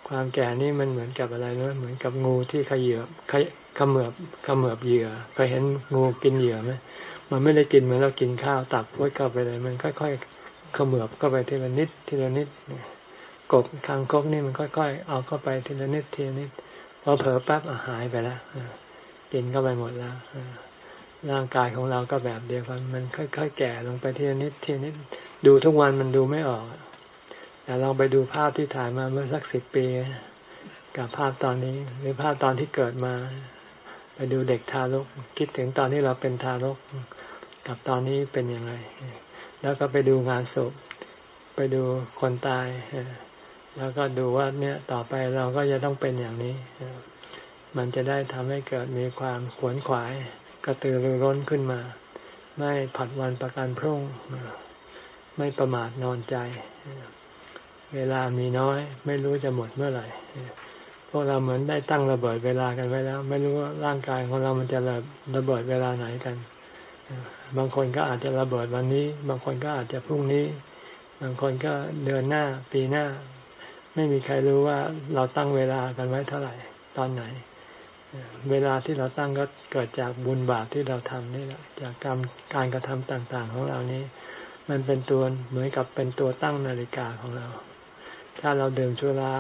ความแก่นี่มันเหมือนกับอะไรนะเหมือนกับงูที่ขยือบขมือบขมือบเหยื่อเคยเห็นงูกินเหยื่อไหมมันไม่ได้กินเหมือนเรากินข้าวตักพดเข้าไปเลย มันค่อยๆขมือบเข้าไปทีละนิดทีละนิด กบคางคกนี่มันค่อยๆเอาเข้าไปทีละนิดทีละนิดพอเผลอแป๊บหายไปแล้วกินเข้าไปหมดแล้วร่างกายของเราก็แบบเดียวกัน มันค่อยๆแก่ลงไปทีละนิดทีละนิดดูทุกวันมันดูไม่ออกแต่ลองไปดูภาพที่ถ่ายมาเมื่อสักสิบปี กับภาพตอนนี้หรือภาพตอนที่เกิดมา ไปดูเด็กทารก คิดถึงตอนที่เราเป็นทารก กับตอนนี้เป็นยังไง แล้วก็ไปดูงานศพ ไปดูคนตาย แล้วก็ดูว่าเนี่ยต่อไปเราก็จะต้องเป็นอย่างนี้ มันจะได้ทำให้เกิดมีความขวนขวายกระตือรือร้นขึ้นมา ไม่ผัดวันประกันพรุ่ง ไม่ประมาทนอนใจ เวลามีน้อย ไม่รู้จะหมดเมื่อไหร่พวกเราเหมือนได้ตั้งระเบิดเวลากันไว้แล้ว ไม่รู้ว่าร่างกายของเรามันจะระระเบิดเวลาไหนกัน บางคนก็อาจจะระเบิดวันนี้ บางคนก็อาจจะพรุ่งนี้ บางคนก็เดือนหน้า ปีหน้า ไม่มีใครรู้ว่าเราตั้งเวลากันไว้เท่าไหร่ ตอนไหน เวลาที่เราตั้งก็เกิดจากบุญบาปที่เราทำนี่แหละจากกรรมการกระทำต่างๆ ของเรานี้ มันเป็นตัวเหมือนกับเป็นตัวตั้งนาฬิกาของเรา ถ้าเราดื่มชุรา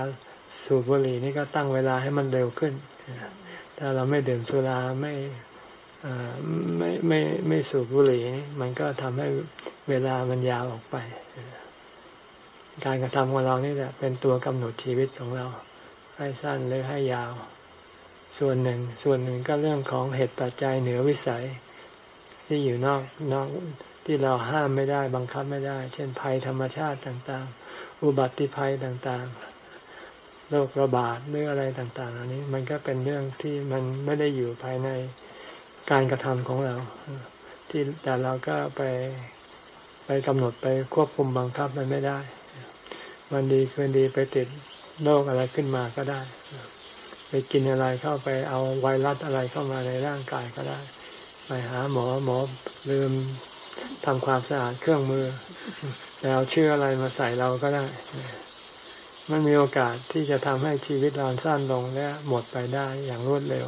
สูบบุหรี่นี่ก็ตั้งเวลาให้มันเร็วขึ้นถ้าเราไม่ดื่มชุราไม่ไม่ไม่ไม่สูบบุหรี่มันก็ทำให้เวลามันยาวออกไป การกระทำของเรานี่แหละเป็นตัวกำหนดชีวิตของเรา ให้สั้นหรือให้ยาว ส่วนหนึ่ง ส่วนหนึ่งก็เรื่องของเหตุปัจจัยเหนือวิสัย ที่อยู่นอกนอกที่เราห้ามไม่ได้บังคับไม่ได้ เช่นภัยธรรมชาติต่างๆ อุบัติภัยต่างๆโรคระบาดหรืออะไรต่างๆอันนี้มันก็เป็นเรื่องที่มันไม่ได้อยู่ภายในการกระทำของเรา ที่แต่เราก็ไปไปกำหนดไปควบคุมบังคับมันไม่ได้ วันดีคืนดีไปติดโรคอะไรขึ้นมาก็ได้ ไปกินอะไรเข้าไปเอาไวรัสอะไรเข้ามาในร่างกายก็ได้ ไปหาหมอหมอลืมทำความสะอาดเครื่องมือแต่เอาเชื้ออะไรมาใส่เราก็ได้ มันมีโอกาสที่จะทำให้ชีวิตเราสั้นลงและหมดไปได้อย่างรวดเร็ว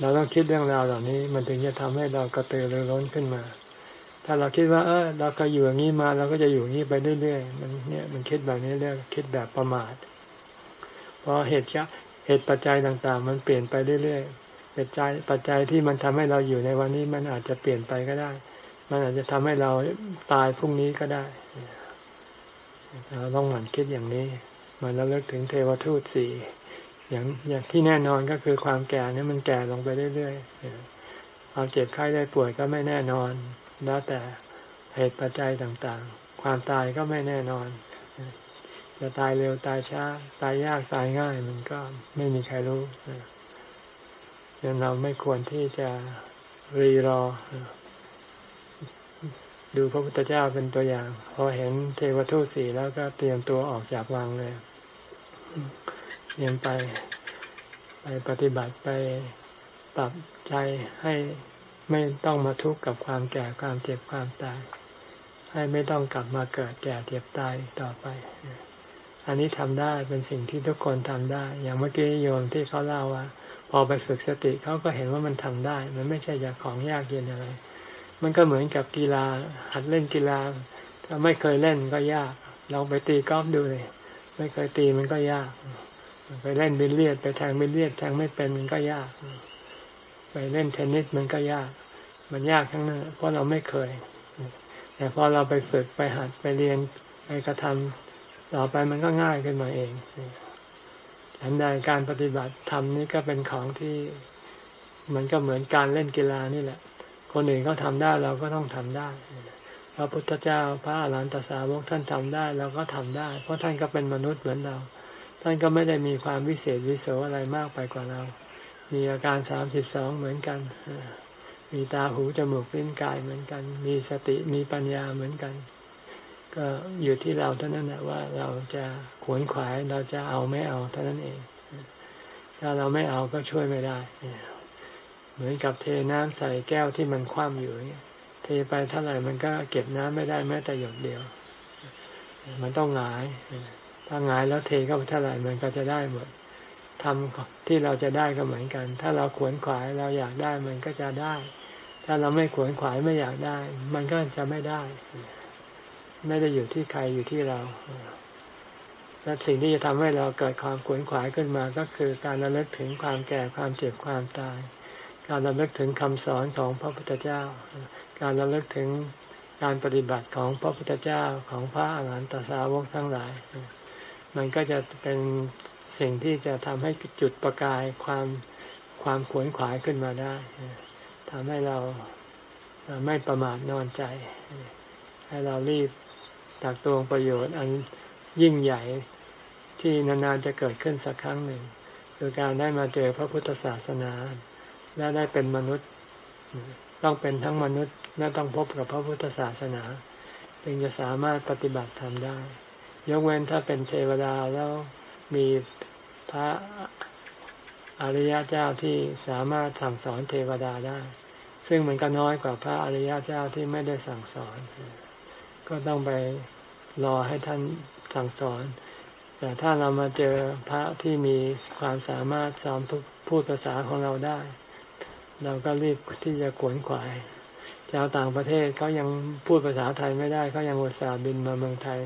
เราต้องคิดเรื่องราวเหล่านี้ มันถึงจะทำให้เรากระตือรือร้นขึ้นมา ถ้าเราคิดว่า เออเราก็อยู่อย่างนี้มา เราก็จะอยู่อย่างนี้ไปเรื่อยๆมันเนี่ยมันคิดแบบนี้เรียกคิดแบบประมาทพราะเหตุเหตุปัจจัยต่างๆ มันเปลี่ยนไปเรื่อยๆเหตุใจปัจจัยที่มันทำให้เราอยู่ในวันนี้มันอาจจะเปลี่ยนไปก็ได้ มันอาจจะทำให้เราตายพรุ่งนี้ก็ได้เราต้องหมั่นคิดอย่างนี้มันเราเลิกถึงเทวทูตสี่อย่างอย่างที่แน่นอนก็คือความแก่เนี่ยมันแก่ลงไปเรื่อยๆความเจ็บไข้ได้ป่วยก็ไม่แน่นอน แล้วแต่เหตุปัจจัยต่างๆ ความตายก็ไม่แน่นอน จะตายเร็วตายช้า ตายยากตายง่ายมันก็ไม่มีใครรู้ดังนั้นเราไม่ควรที่จะรีรอ ดูพระพุทธเจ้าเป็นตัวอย่าง พอเห็นเทวทูตสี่แล้วก็เตรียมตัวออกจากวังเลยเตรียมไปไปปฏิบัติไปปรับใจให้ ไม่ต้องมาทุกข์กับความแก่ความเจ็บความตาย ให้ไม่ต้องกลับมาเกิดแก่เจ็บตายต่อไป อันนี้ทำได้เป็นสิ่งที่ทุกคนทำได้ อย่างเมื่อกี้โยมที่เขาเล่าว่า พอไปฝึกสติเขาก็เห็นว่ามันทำได้ มันไม่ใช่จากของยากเย็นอะไร มันก็เหมือนกับกีฬาหัดเล่นกีฬา ถ้าไม่เคยเล่นก็ยากลองไปตีกอล์ฟดูเลยไม่เคยตีมันก็ยาก ไปเล่นบิลเลียดไปแทงบิลเลียดแทงไม่เป็นมันก็ยาก ไปเล่นเทนนิสมันก็ยาก มันยากทั้งนั้นเพราะเราไม่เคย แต่พอเราไปฝึกไปหัดไปเรียนไปกระทำต่อไปมันก็ง่ายขึ้นมาเองฉันใดการปฏิบัติธรรมนี่ก็เป็นของที่มันก็เหมือนการเล่นกีฬานี่แหละ คนอื่นเขาทำได้เราก็ต้องทำได้พระพุทธเจ้าพระอรหันตสาวกท่านทำได้เราก็ทำได้ เพราะท่านก็เป็นมนุษย์เหมือนเรา ท่านก็ไม่ได้มีความวิเศษวิโสอะไรมากไปกว่าเรา มีอาการสามสิบสองเหมือนกัน มีตาหูจมูกลิ้นกายเหมือนกัน มีสติมีปัญญาเหมือนกัน ก็อยู่ที่เราเท่านั้นแหละว่าเราจะขวนขวายเราจะเอาไม่เอาเท่านั้นเอง ถ้าเราไม่เอาก็ช่วยไม่ได้ เหมือนกับเทน้ำใส่แก้วที่มันคว่ำอยู่เทไปเท่าไหร่มันก็เก็บน้ำไม่ได้แม้แต่หยดเดียว มันต้องหงาย ถ้าหงายแล้วเทเข้าไปเท่าไหร่มันก็จะได้หมด ทำที่เราจะได้ก็เหมือนกัน ถ้าเราขวนขวายเราอยากได้มันก็จะได้ ถ้าเราไม่ขวนขวายไม่อยากได้ มันก็จะไม่ได้ ไม่ได้อยู่ที่ใครอยู่ที่เราและสิ่งที่จะทำให้เราเกิดความขวนขวายขึ้นมาก็คือการระลึกถึงความแก่ความเจ็บความตาย การระลึกถึงคำสอนของพระพุทธเจ้า การระลึกถึงการปฏิบัติของพระพุทธเจ้าของพระอาหารหันตสาวกทั้งหลาย มันก็จะเป็น สิ่งที่จะทำให้จุดประกายความความขวนขวายขึ้นมาได้ทำให้เราไม่ประมาทนอนใจ ให้เรารีบตักตวงประโยชน์อันยิ่งใหญ่ที่นานๆจะเกิดขึ้นสักครั้งหนึ่งคือการได้มาเจอพระพุทธศาสนา และได้เป็นมนุษย์ ต้องเป็นทั้งมนุษย์และต้องพบกับพระพุทธศาสนาจึงจะสามารถปฏิบัติทำได้ ยกเว้นถ้าเป็นเทวดาแล้ว มีพระอริยเจ้าที่สามารถสั่งสอนเทวดาได้ ซึ่งมันก็น้อยกว่าพระอริยเจ้าที่ไม่ได้สั่งสอน ก็ต้องไปรอให้ท่านสั่งสอน แต่ถ้าเรามาเจอพระที่มีความสามารถสอนพูดภาษาของเราได้ เราก็รีบที่จะขวนขวายชาวต่างประเทศเขายังพูดภาษาไทยไม่ได้เขายังอุตส่าห์บินมาเมืองไทย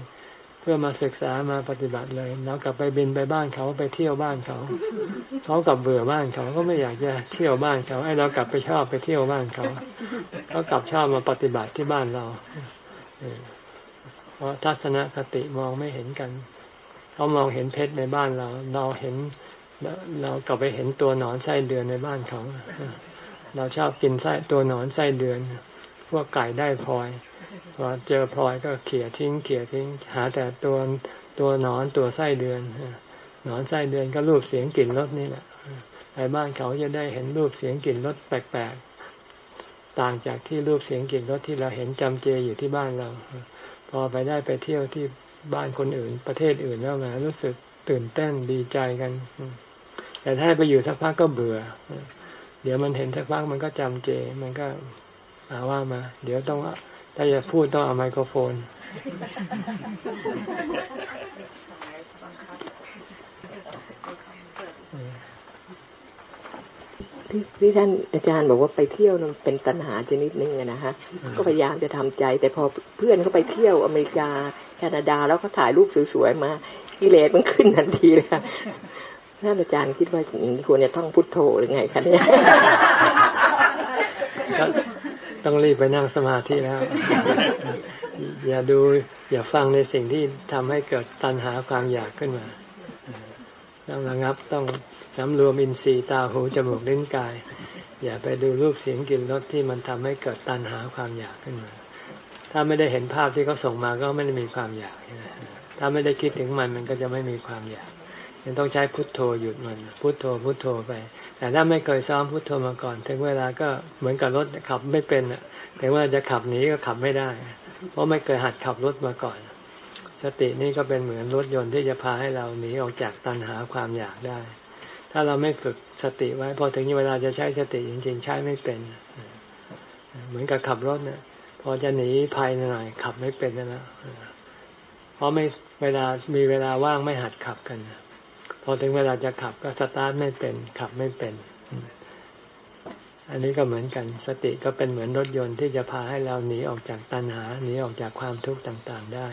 เพื่อมาศึกษามาปฏิบัติเลยแล้วกลับไปบินไปบ้านเขาไปเที่ยวบ้านเขาเขากลับเบื่อบ้านเขาก็ไม่อยากจะเที่ยวบ้านเขาไอ้เรากลับไปชอบไปเที่ยวบ้านเขาเขากลับชอบมาปฏิบัติที่บ้านเราเพราะทัศนคติมองไม่เห็นกันเขามองเห็นเพชรในบ้านเรา เราเห็นเรากลับไปเห็นตัวหนอนไส้เดือนในบ้านเขาเราชอบกินไส้ตัวหนอนไส้เดือน พวกไก่ได้พลอย พอเจอพลอยก็เขี่ยทิ้งเขี่ยทิ้ง หาแต่ตัวตัวหนอนตัวไส้เดือนหนอนไส้เดือนก็รูปเสียงกลิ่นรสนี่แหละไปบ้านเขาจะได้เห็นรูปเสียงกลิ่นรสแปลกๆ ต่างจากที่รูปเสียงกลิ่นรสที่เราเห็นจำเจอยู่ที่บ้านเรา พอไปได้ไปเที่ยวที่บ้านคนอื่น ประเทศอื่นแล้วมารู้สึกตื่นเต้นดีใจกัน แต่ถ้าไปอยู่สักพักก็เบื่อ เดี๋ยวมันเห็นสักพักมันก็จำเจ มันก็อาว่ามา เดี๋ยวต้อง ถ้าจะพูดต้องเอาไมโครโฟนที่ท่านอาจารย์บอกว่าไปเที่ยวมันเป็นตัณหาชนิดนึงนะฮะก็พยายามจะทำใจ แต่พอเพื่อนเขาไปเที่ยวอเมริกา แคนาดาแล้วก็ถ่ายรูปสวยๆมากิเลสมันขึ้นทันทีเลยท่านอาจารย์คิดว่าควรจะต้องพุทโธหรือไงคะเนี่ย ต้องรีบไปนั่งสมาธิแล้ว อย่าดูอย่าฟังในสิ่งที่ทำให้เกิดตัณหาความอยากขึ้นมา ต้องระงับต้องสำรวมอินทรีย์ตาหูจมูกลิ้นกาย อย่าไปดูรูปเสียงกลิ่นรสที่มันทำให้เกิดตัณหาความอยากขึ้นมา ถ้าไม่ได้เห็นภาพที่เขาส่งมาก็ไม่ได้มีความอยาก ถ้าไม่ได้คิดถึงมันมันก็จะไม่มีความอยากยังต้องใช้พุทโธหยุดมัน พุทโธพุทโธไป แต่ถ้าไม่เคยซ้อมพุทโธมาก่อน ถึงเวลาก็เหมือนกับรถขับไม่เป็นอะถึงว่าจะขับหนีก็ขับไม่ได้ เพราะไม่เคยหัดขับรถมาก่อน สตินี่ก็เป็นเหมือนรถยนต์ที่จะพาให้เราหนีออกจากตัณหาความอยากได้ ถ้าเราไม่ฝึกสติไว้พอถึงเวลาจะใช้สติจริง ๆ ใช้ไม่เป็น เหมือนกับขับรถเนี่ยพอจะหนีภัยหน่อยขับไม่เป็นนะเพราะไม่เวลามีเวลาว่างไม่หัดขับกันพ อถึงเวลาจะขับก็สตาร์ทไม่เป็น ขับไม่เป็น อันนี้ก็เหมือนกัน สติก็เป็นเหมือนรถยนต์ที่จะพาให้เราหนีออกจากตัณหาหนีออกจากความทุกข์ต่างๆได้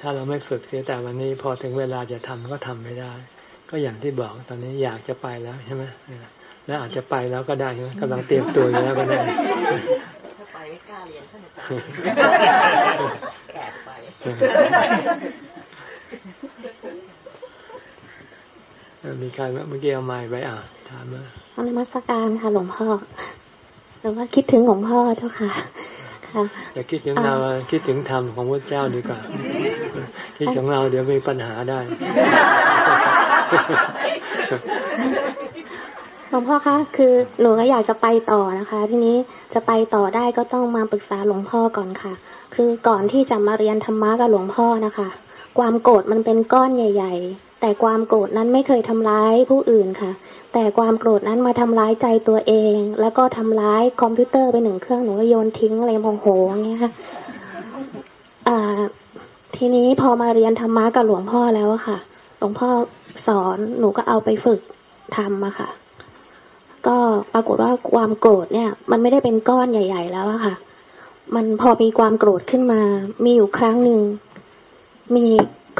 ถ้าเราไม่ฝึกเสียแต่วันนี้พอถึงเวลาจะทำก็ทำไม่ได้ ก็อย่างที่บอกตอนนี้อยากจะไปแล้วใช่ไหมแล้วอาจจะไปแล้วก็ได้ใช่ไหมกำลังเตรียมตัวอยู่แล้วก็ได้ถ้าไปไม่กล้าเรียนท่านอาจารย์แก่ไป มีใครเมื่อกี้เอาไม้ไปอ่านถามมานมัสการค่ะหลวงพ่อหลวงพ่อคิดถึงหลวงพ่อเจ้าค่ะค่ะอย่าคิดถึงเราคิดถึงธรรมของพระเจ้าดีกว่าคิดของเราเดี๋ยวมีปัญหาได้หลวงพ่อคะคือหนูก็อยากจะไปต่อนะคะ ทีนี้จะไปต่อได้ก็ต้องมาปรึกษาหลวงพ่อก่อนค่ะ คือก่อนที่จะมาเรียนธรรมะกับหลวงพ่อนะคะ ความโกรธมันเป็นก้อนใหญ่ ๆ แต่ความโกรธนั้นไม่เคยทำร้ายผู้อื่นค่ะ แต่ความโกรธนั้นมาทำร้ายใจตัวเอง แล้วก็ทำร้ายคอมพิวเตอร์ไปหนึ่งเครื่องหนูก็โยนทิ้งอะไรโมโหอย่างเงี้ยค่ะทีนี้พอมาเรียนธรรมะกับหลวงพ่อแล้วค่ะ หลวงพ่อสอนหนูก็เอาไปฝึกทำอะค่ะ ก็ปรากฏว่าความโกรธเนี่ย มันไม่ได้เป็นก้อนใหญ่ ๆ แล้วอะค่ะ มันพอมีความโกรธขึ้นมา มีอยู่ครั้งหนึ่งมี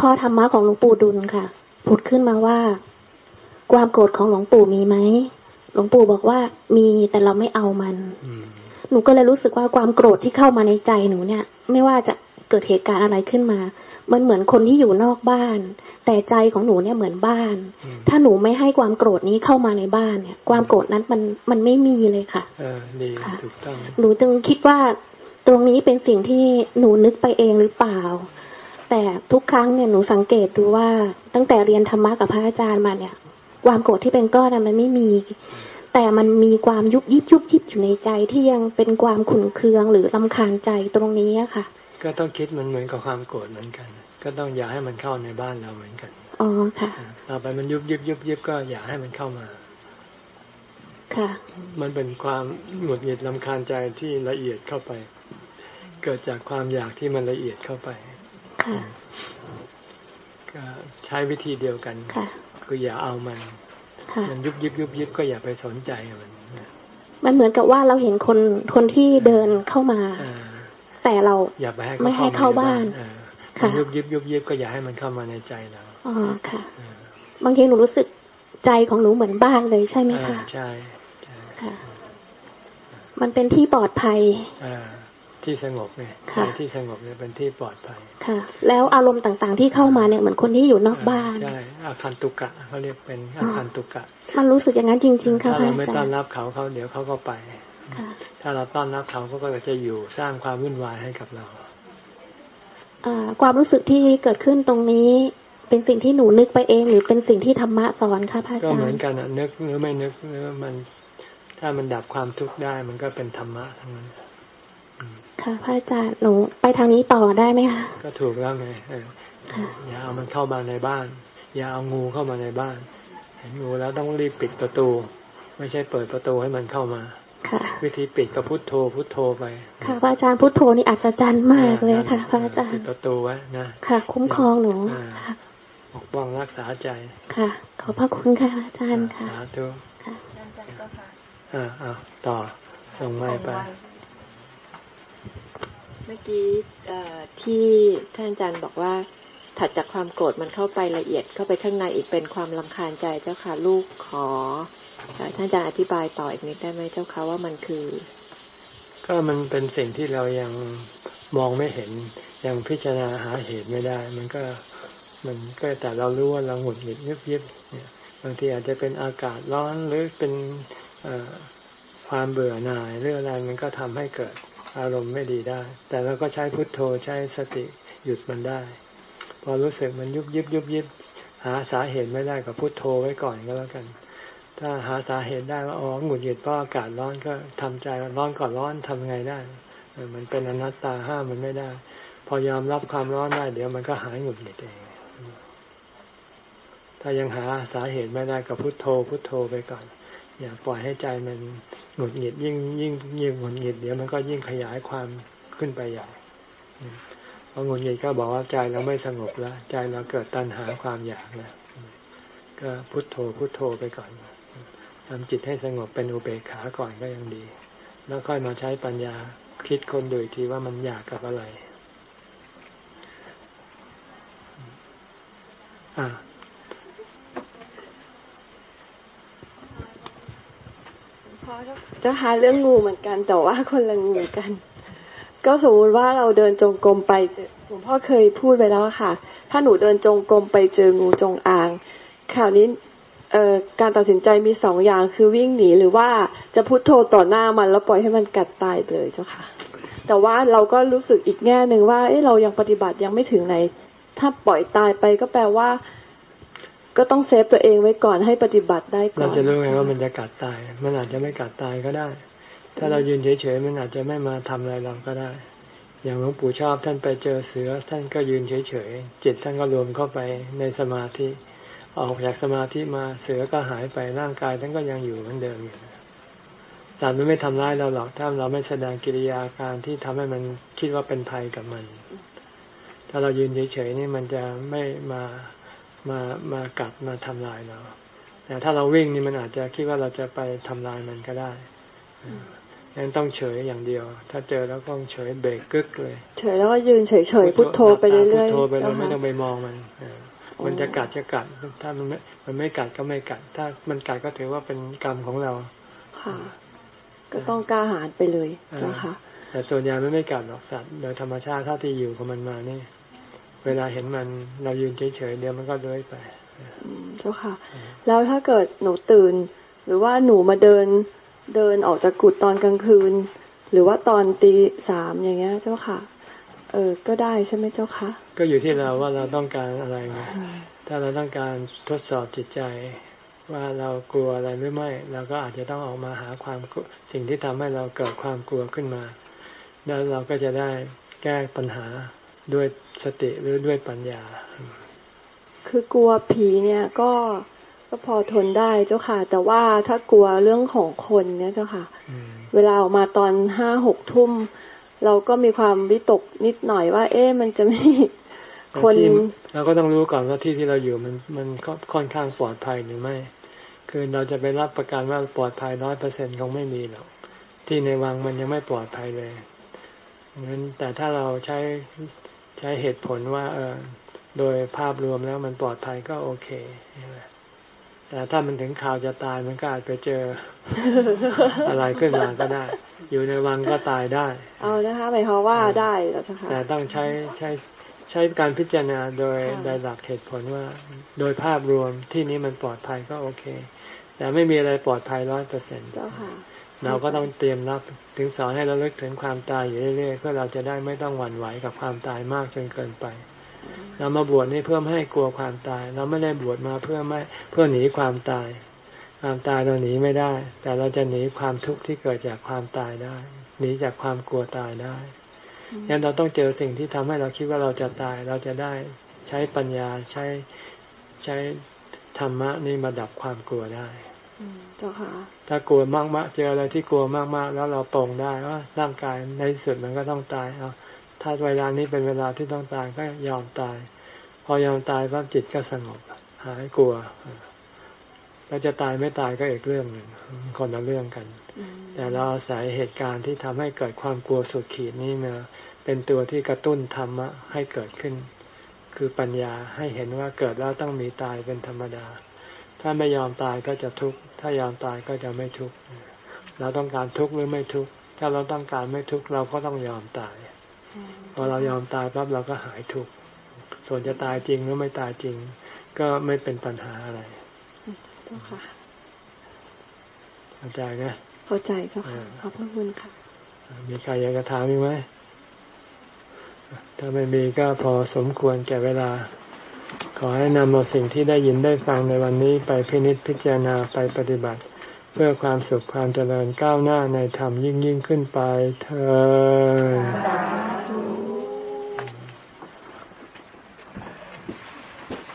ข้อธรรมะของหลวงปู่ดุลค่ะ ผุดขึ้นมาว่า ความโกรธของหลวงปู่มีไหมหลวงปู่บอกว่ามีแต่เราไม่เอามันอืมหนูก็เลยรู้สึกว่าความโกรธที่เข้ามาในใจหนูเนี่ย ไม่ว่าจะเกิดเหตุการณ์อะไรขึ้นมา มันเหมือนคนที่อยู่นอกบ้าน แต่ใจของหนูเนี่ยเหมือนบ้านอืมถ้าหนูไม่ให้ความโกรธนี้เข้ามาในบ้านเนี่ย ความโกรธนั้นมันมันไม่มีเลยค่ะเออดีค่ะถูกต้องหนูจึงคิดว่าตรงนี้เป็นสิ่งที่หนูนึกไปเองหรือเปล่า แต่ทุกครั้งเนี่ยหนูสังเกตดูว่า ตั้งแต่เรียนธรรมะกับพระอาจารย์มาเนี่ย ความโกรธที่เป็นก้อนน่ะมันไม่มี แต่มันมีความยุบยิบยุบยิบอยู่ในใจที่ยังเป็นความขุ่นเคืองหรือลำคาญใจตรงนี้อะค่ะ ก็ต้องคิดมันเหมือนกับความโกรธเหมือนกัน ก็ต้องอย่าให้มันเข้าในบ้านเราเหมือนกันอ๋อค่ะอ่าต่อไปมันยุบยิบยุบยิบก็อย่าให้มันเข้ามา ค่ะ มันเป็นความหงุดหงิดลำคาญใจที่ละเอียดเข้าไป เกิดจากความอยากที่มันละเอียดเข้าไป ค่ะก็ใช้วิธีเดียวกันค่ะคืออย่าเอามันค่ะมันยุบยิบยุบยิบก็อย่าไปสนใจมันมันเหมือนกับว่าเราเห็นคนคนที่เดินเข้ามาอ่าแต่เราอย่าไปให้ไม่ให้เข้าบ้านอ่ค่ะมันยุบยิบยุบยิบก็อย่าให้มันเข้ามาในใจเราอ๋อค่ะ บางทีหนูรู้สึกใจของหนูเหมือนบ้านเลยใช่ไหมอ่าคะใช่ใช่ค่ะ มันเป็นที่ปลอดภัยอ่า ที่สงบไงค่ะใจที่สงบเนี่ยเป็นที่ปลอดภัย ค่ะ แล้วอารมณ์ต่างๆ ที่เข้ามาเนี่ยเหมือนคนที่อยู่นอกบ้านใช่อาคันตุกะเขาเรียกเป็นอาคันตุกะ มันรู้สึกอย่างนั้นจริง ๆ ค่ะถ้าพระเราอาไม่จาต้อนรย์รับเขาเขาเดี๋ยวเขาก็ไปค่ะถ้าเราต้อนรับเขาเขาก็จะอยู่สร้างความวุ่นวายให้กับเราอ่าความรู้สึกที่เกิดขึ้นตรงนี้ เป็นสิ่งที่หนูนึกไปเอง หรือเป็นสิ่งที่ธรรมะสอนคะพระอาก็จาเหมืรอนย์กันอะนึกหรือไม่นึกหรือมัน ถ้ามันดับความทุกข์ได้มันก็เป็นธรรมะทั้งนั้น ค่ะพระอาจารย์หนูไปทางนี้ต่อได้ไหมคะก็ถูกแล้วไงเออค่ะอย่าเอามันเข้ามาในบ้าน อย่าเอางูเข้ามาในบ้าน เห็นงูแล้วต้องรีบปิดประตู ไม่ใช่เปิดประตูให้มันเข้ามาค่ะวิธีปิดก็พุทโธพุทโธไป ค่ะพระอาจารย์พุทโธนี่อัศจรรย์มากเลยค่ะ พระอาจารปิดย์ประตูไว้นะค่ะ คุ้มครองหนูอ่าค่ะปกป้องรักษาใจค่ะ ขอบพระคุณค่ะอาจารย์ค่ะสาธุค่ะอ่าอ่าต่อส่งไม้ไป เมื่อกี้ที่ท่านอาจารย์บอกว่า ถัดจากความโกรธมันเข้าไปละเอียดเข้าไปข้างในอีกเป็นความลำคาญใจเจ้าค่ะลูกขอท่านอาจารย์อธิบายต่ออีกนิดได้ไหมเจ้าค่ะว่ามันคือ ก็มันเป็นสิ่งที่เรายังมองไม่เห็นยังพิจารณาหาเหตุไม่ได้ มันก็มันก็แต่เรารู้ว่าเราหงุดหงิดยิบยิบเนี่ยบางทีอาจจะเป็นอากาศร้อนหรือเป็นความเบื่อหน่ายหรืออะไรมันก็ทำให้เกิด อารมณ์ไม่ดีได้ แต่เราก็ใช้พุทโธใช้สติหยุดมันได้ พอรู้สึกมันยุบยิบยุบยิบหาสาเหตุไม่ได้ก็พุทโธไว้ก่อนก็แล้วกัน ถ้าหาสาเหตุได้ว่าอ๋อหงุดหงิดเพราะอากาศร้อนก็ทำใจร้อนก่อนร้อนทำไงได้ มันเป็นอนัตตาห้ามมันไม่ได้ พอยอมรับความร้อนได้ เดี๋ยวมันก็หายหงุดหงิดเอง ถ้ายังหาสาเหตุไม่ได้ก็พุทโธพุทโธไปก่อน อย่าปล่อยให้ใจมันหงุดหงิดยิ่งยิ่งยิ่งหงุดหงิดเดี๋ยวมันก็ยิ่งขยายความขึ้นไปใหญ่อืมพอหงุดหงิดก็บอกว่าใจเราไม่สงบแล้ว ใจเราเกิดตัณหาความอยากแล้วก็พุโทโธพุโทโธไปก่อนทำจิตให้สงบเป็นอุเบกขาก่อนก็ยังดี แล้วค่อยมาใช้ปัญญาคิดคนโดยทีว่ามันอยากกับอะไร อ่า จ้าคะเรื่องงูเหมือนกัน แต่ว่าคนละงูกัน ก็สมมติว่าเราเดินจงกรมไปหลวงพ่อเคยพูดไปแล้วค่ะ ถ้าหนูเดินจงกรมไปเจองูจงอางข่าวนี้เอการตัดสินใจมีสองอย่างคือวิ่งหนีหรือว่าจะพุโทโธต่อหน้ามันแล้วปล่อยให้มันกัดตายเลยเจ้าค่ะ แต่ว่าเราก็รู้สึกอีกแง่หนึ่งว่าเอเรายังปฏิบัติยังไม่ถึงไหน ถ้าปล่อยตายไปก็แปลว่า ก็ต้องเซฟตัวเองไว้ก่อนให้ปฏิบัติได้ก่อน เราจะรู้ไงว่ามันจะกัดตาย มันอาจจะไม่กัดตายก็ได้ ถ้าเรายืนเฉยๆมันอาจจะไม่มาทำอะไรเราก็ได้ อย่างหลวงปู่ชอบท่านไปเจอเสือ ท่านก็ยืนเฉยๆจิตท่านก็รวมเข้าไปในสมาธิ ออกจากสมาธิมาเสือก็หายไปร่างกายท่านก็ยังอยู่เหมือนเดิมอยู่สัตว์มันไม่ทำร้ายเราหรอกถ้าเราไม่แสดงกิริยาการที่ทำให้มันคิดว่าเป็นภัยกับมัน ถ้าเรายืนเฉยๆนี่มันจะไม่มา มามากัดมาทำลายเรา แต่ถ้าเราวิ่งนี่มันอาจจะคิดว่าเราจะไปทำลายมันก็ได้ดังนั้นต้องเฉยอย่างเดียว ถ้าเจอแล้วก็ต้องเฉยเบรกกึกเลย เฉยแล้วก็ยืนเฉยๆพุทโธไปเรื่อยๆพุทโธไปเลยเจ้าไม่ค่ะต้องไปมองมันเออมันจะกัดก็กัด ถ้ามันไม่ มันไม่กัดก็ไม่กัด ถ้ามันกัดก็ถือว่าเป็นกรรมของเรา ค่ะ ก็ต้องกล้าหาญไปเลยเจ้าค่ะแต่ส่วนใหญ่มันไม่กัดหรอกสัตว์โดยธรรมชาติเท่าที่อยู่กับมันมานี่ เวลาเห็นมันเรายืนเฉยๆเดี๋ยวมันก็เลื้อยไปอืมเจ้าค่ะ แล้วถ้าเกิดหนูตื่น หรือว่าหนูมาเดินเดินออกจากกุฏตอนกลางคืน หรือว่าตอนตีสามอย่างเงี้ย เจ้าค่ะ เออก็ได้ใช่ไหมเจ้าค่ะ ก็อยู่ที่เราว่าเราต้องการอะไรไงถ้าเราต้องการทดสอบจิตใจว่าเรากลัวอะไรหรือไม่เราก็อาจจะต้องออกมาหาความกลัวสิ่งที่ทำให้เราเกิดความกลัวขึ้นมา แล้วเราก็จะได้แก้ปัญหา ด้วยสติหรือด้วยปัญญา คือกลัวผีเนี่ยก็ก็พอทนได้เจ้าค่ะ แต่ว่าถ้ากลัวเรื่องของคนเนี่ยเจ้าค่ะอืมเวลาออกมาตอนห้าหกทุ่ม เราก็มีความวิตกนิดหน่อยว่า เอ๊ะมันจะไม่คนแต่ที่เราก็ต้องรู้ก่อนว่าที่ที่เราอยู่มันมันค่อนข้างปลอดภัยหรือไม่ คือเราจะไปรับประกันว่าปลอดภัยร้อยเปอร์เซ็นคงไม่มีหรอกที่ในวังมันยังไม่ปลอดภัยเลยงั้นแต่ถ้าเราใช้ ใช้เหตุผลว่าเออโดยภาพรวมแล้วมันปลอดภัยก็โอเคใช่ไหมแต่ถ้ามันถึงข่าวจะตายมันก็อาจไปเจอ อะไรขึ้นมาก็ได้ อยู่ในวังก็ตายได้ เอานะคะหมายความว่าได้แล้วเจ้าค่ะแต่ต้องใช้ใช้ใช้การพิจารณาโดยค่ะโดยหลักเหตุผลว่า โดยภาพรวมที่นี้มันปลอดภัยก็โอเค แต่ไม่มีอะไรปลอดภัยร้อยเปอร์เซ็นต์เจ้าค่ะ เราก็ต้องเตรียมรับถึงสอนให้เราเลิกถึงความตายอยู่เรื่อยๆเพื่อเราจะได้ไม่ต้องหวั่นไหวกับความตายมากจนเกินไป เรามาบวชนี่เพื่อไม่ให้กลัวความตาย เราไม่ได้บวชมาเพื่อไม่เพื่อหนีความตาย ความตายเราหนีไม่ได้ แต่เราจะหนีความทุกข์ที่เกิดจากความตายได้ หนีจากความกลัวตายได้งั้นเราต้องเจอสิ่งที่ทำให้เราคิดว่าเราจะตาย เราจะได้ใช้ปัญญาใช้ใช้ธรรมะนี่มาดับความกลัวได้อืม เจ้าค่ะ ถ้ากลัวมากๆเจออะไรที่กลัวมากๆ แล้วเราตรงได้ว่าร่างกายในที่สุดมันก็ต้องตายเอาถ้าเวลานี้เป็นเวลาที่ต้องตายก็ยอมตาย พอยอมตายปั๊บจิตก็สงบหายกลัวแล้วจะตายไม่ตายก็อีกเรื่องหนึ่งคนละเรื่องกันอืมแต่เราอาศัยเหตุการณ์ที่ทำให้เกิดความกลัวสุดขีดนี่มาเป็นตัวที่กระตุ้นธรรมะให้เกิดขึ้น คือปัญญาให้เห็นว่าเกิดแล้วต้องมีตายเป็นธรรมดา ถ้าไม่ยอมตายก็จะทุกข์ ถ้ายอมตายก็จะไม่ทุกข์ เราต้องการทุกข์หรือไม่ทุกข์ ถ้าเราต้องการไม่ทุกข์เราก็ต้องยอมตาย พอเรายอมตายปั๊บเราก็หายทุกข์ ส่วนจะตายจริงหรือไม่ตายจริง ก็ไม่เป็นปัญหาอะไรเจ้าค่ะเข้าใจนะ เข้าใจเจ้าค่ะอ่าขอบพระคุณค่ะ มีใครอยากจะถามอีกไหม ถ้าไม่มีก็พอสมควรแก่เวลา ขอให้นำเอาสิ่งที่ได้ยินได้ฟังในวันนี้ไปพินิจพิจารณาไปปฏิบัติ เพื่อความสุขความเจริญก้าวหน้าในธรรมยิ่งยิ่งขึ้นไปเธอ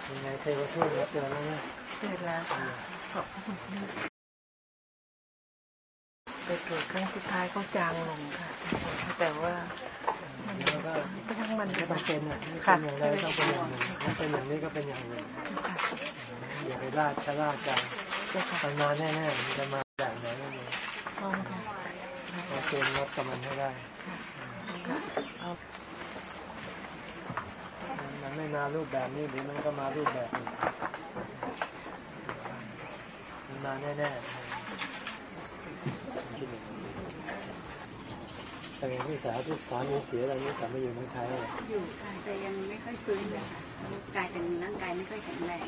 ยังไงเทวทูตเจอแล้วนะเกิดแล้วค่ะขอบคุณไปตรวจครั้งสุดท้ายก็จางลงค่ะ แต่ว่า แล้วก็ก็ทั้ง มันไม่ต้องเป็นอะไม่เป็นอย่างไรต้องเป็นอย่างหนึ่งถ้าเป็นอย่างนี้ก็เป็นอย่างหนึ่งอย่าไปลาดชะล่าใจมันมาแน่ๆมันจะมาแบบไหนก็มีต้องค่ะเราเตรียมรับกับมันให้ได้เอามันไม่มารูปแบบนี้หรือมันก็มารูปแบบอื่นมันมาแน่ๆคิดอย่างนี้ แต่อย่างที่สาวที่สามีเสียอะไรนี่กลับมาอยู่เมืองไทยเลยอยู่ค่ะแต่ยังไม่ค่อยฟื้นเลยค่ะกลายเป็นร่างกายไม่ค่อยแข็งแรง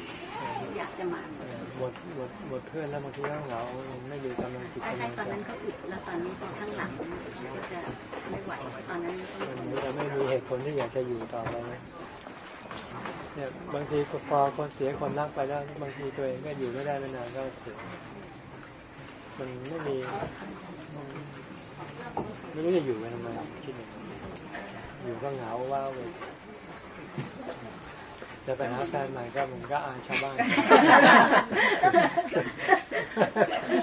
อยากจะมาเออหมดหมดหมดเพื่อนแล้วบางทีก็เหงาไม่มีกำลังจิตใช่กำลังตอนใจนั้นก็อึดแล้วตอนนี้พอข้างหลังก็จะไม่ไหวตอนนั้นต้องมันจะไม่มีเหตุผลที่อยากจะอยู่ต่อไปนะเนี่ยบางทีก็พอคนเสียคนรักไปแล้วบางทีตัวเองก็อยู่ไม่ได้ไม่นานก็เสียมันไม่มี ไม่รู้จะอยู่ไปทำไมคิดอย่างนั้นอยู่ก็เหงาว้าวเลยจะไปหาแฟนใหม่ก็มันก็อายชาวบ้าน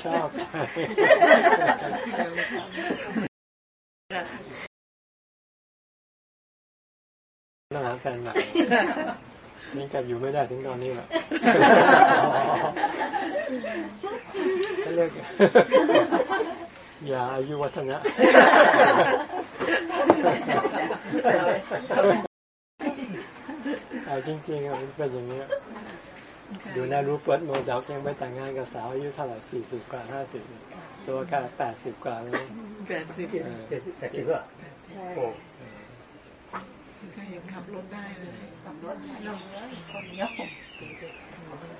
ชอบใจต้องหาแฟนใหม่นี่ก็อยู่ไม่ได้ถึงตอนนี้แหละเขาเรียก อย่าอายุวัฒนะเอาจริงๆอะมันเป็นอย่างนี้ยดูนะรูปเปิดโมเดลยังไม่แต่งงานกับสาวอายุเท่าไหร่สี่สิบกว่าห้าสิบตัวก็แปดสิบกว่าแล้วแปดสิบเออเจ็ดสิบแปดสิบเหรอโอ้ก็ยังขับรถได้เลยขับรถเราคนเดียว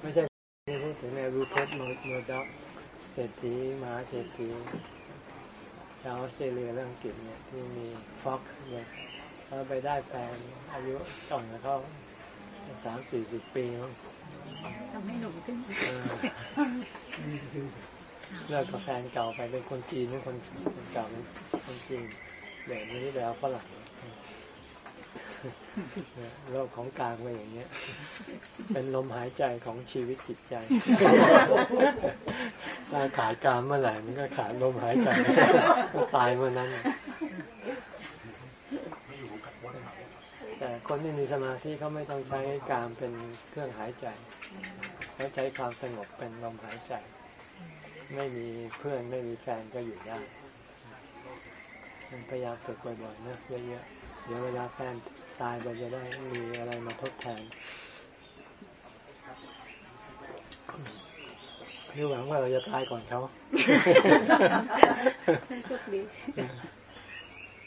ไม่ใช่ที่พูดถึงในรูปเปิดโมเดลเศรษฐีมหาเศรษฐี ชาวออสเตรเลียและอังกฤษเนี่ยที่มีฟ็อกเนี่ยเขาไปได้แฟนอายุต่อนกับเขาสามสี่สิบปีมั้งทำให้หนุ่มขึ้นเออเลิกกับแฟนเก่าไปเป็นคนจีนเป็นคนคนเก่าเป็นคนจีนเดี๋ยวนี้แล้วฝรั่งเนี่ย โลกของกลางไปอย่างเงี้ย เป็นลมหายใจของชีวิตจิตใจถ้าขาดกามเมื่อไหร่มันก็ขาดลมหายใจก็ตายเมื่อนั้นแต่คนที่มีสมาธิเขาไม่ต้องใช้กามเป็นเครื่องหายใจเขาใช้ความสงบเป็นลมหายใจ ไม่มีเพื่อนไม่มีแฟนก็อยู่ได้พยายามฝึกบ่อยๆนะเยอะๆเดี๋ยวเวลาแฟน ตายไปจะได้มีอะไรมาทดแทนคือหวังว่าเราจะตายก่อนเขาโชคดี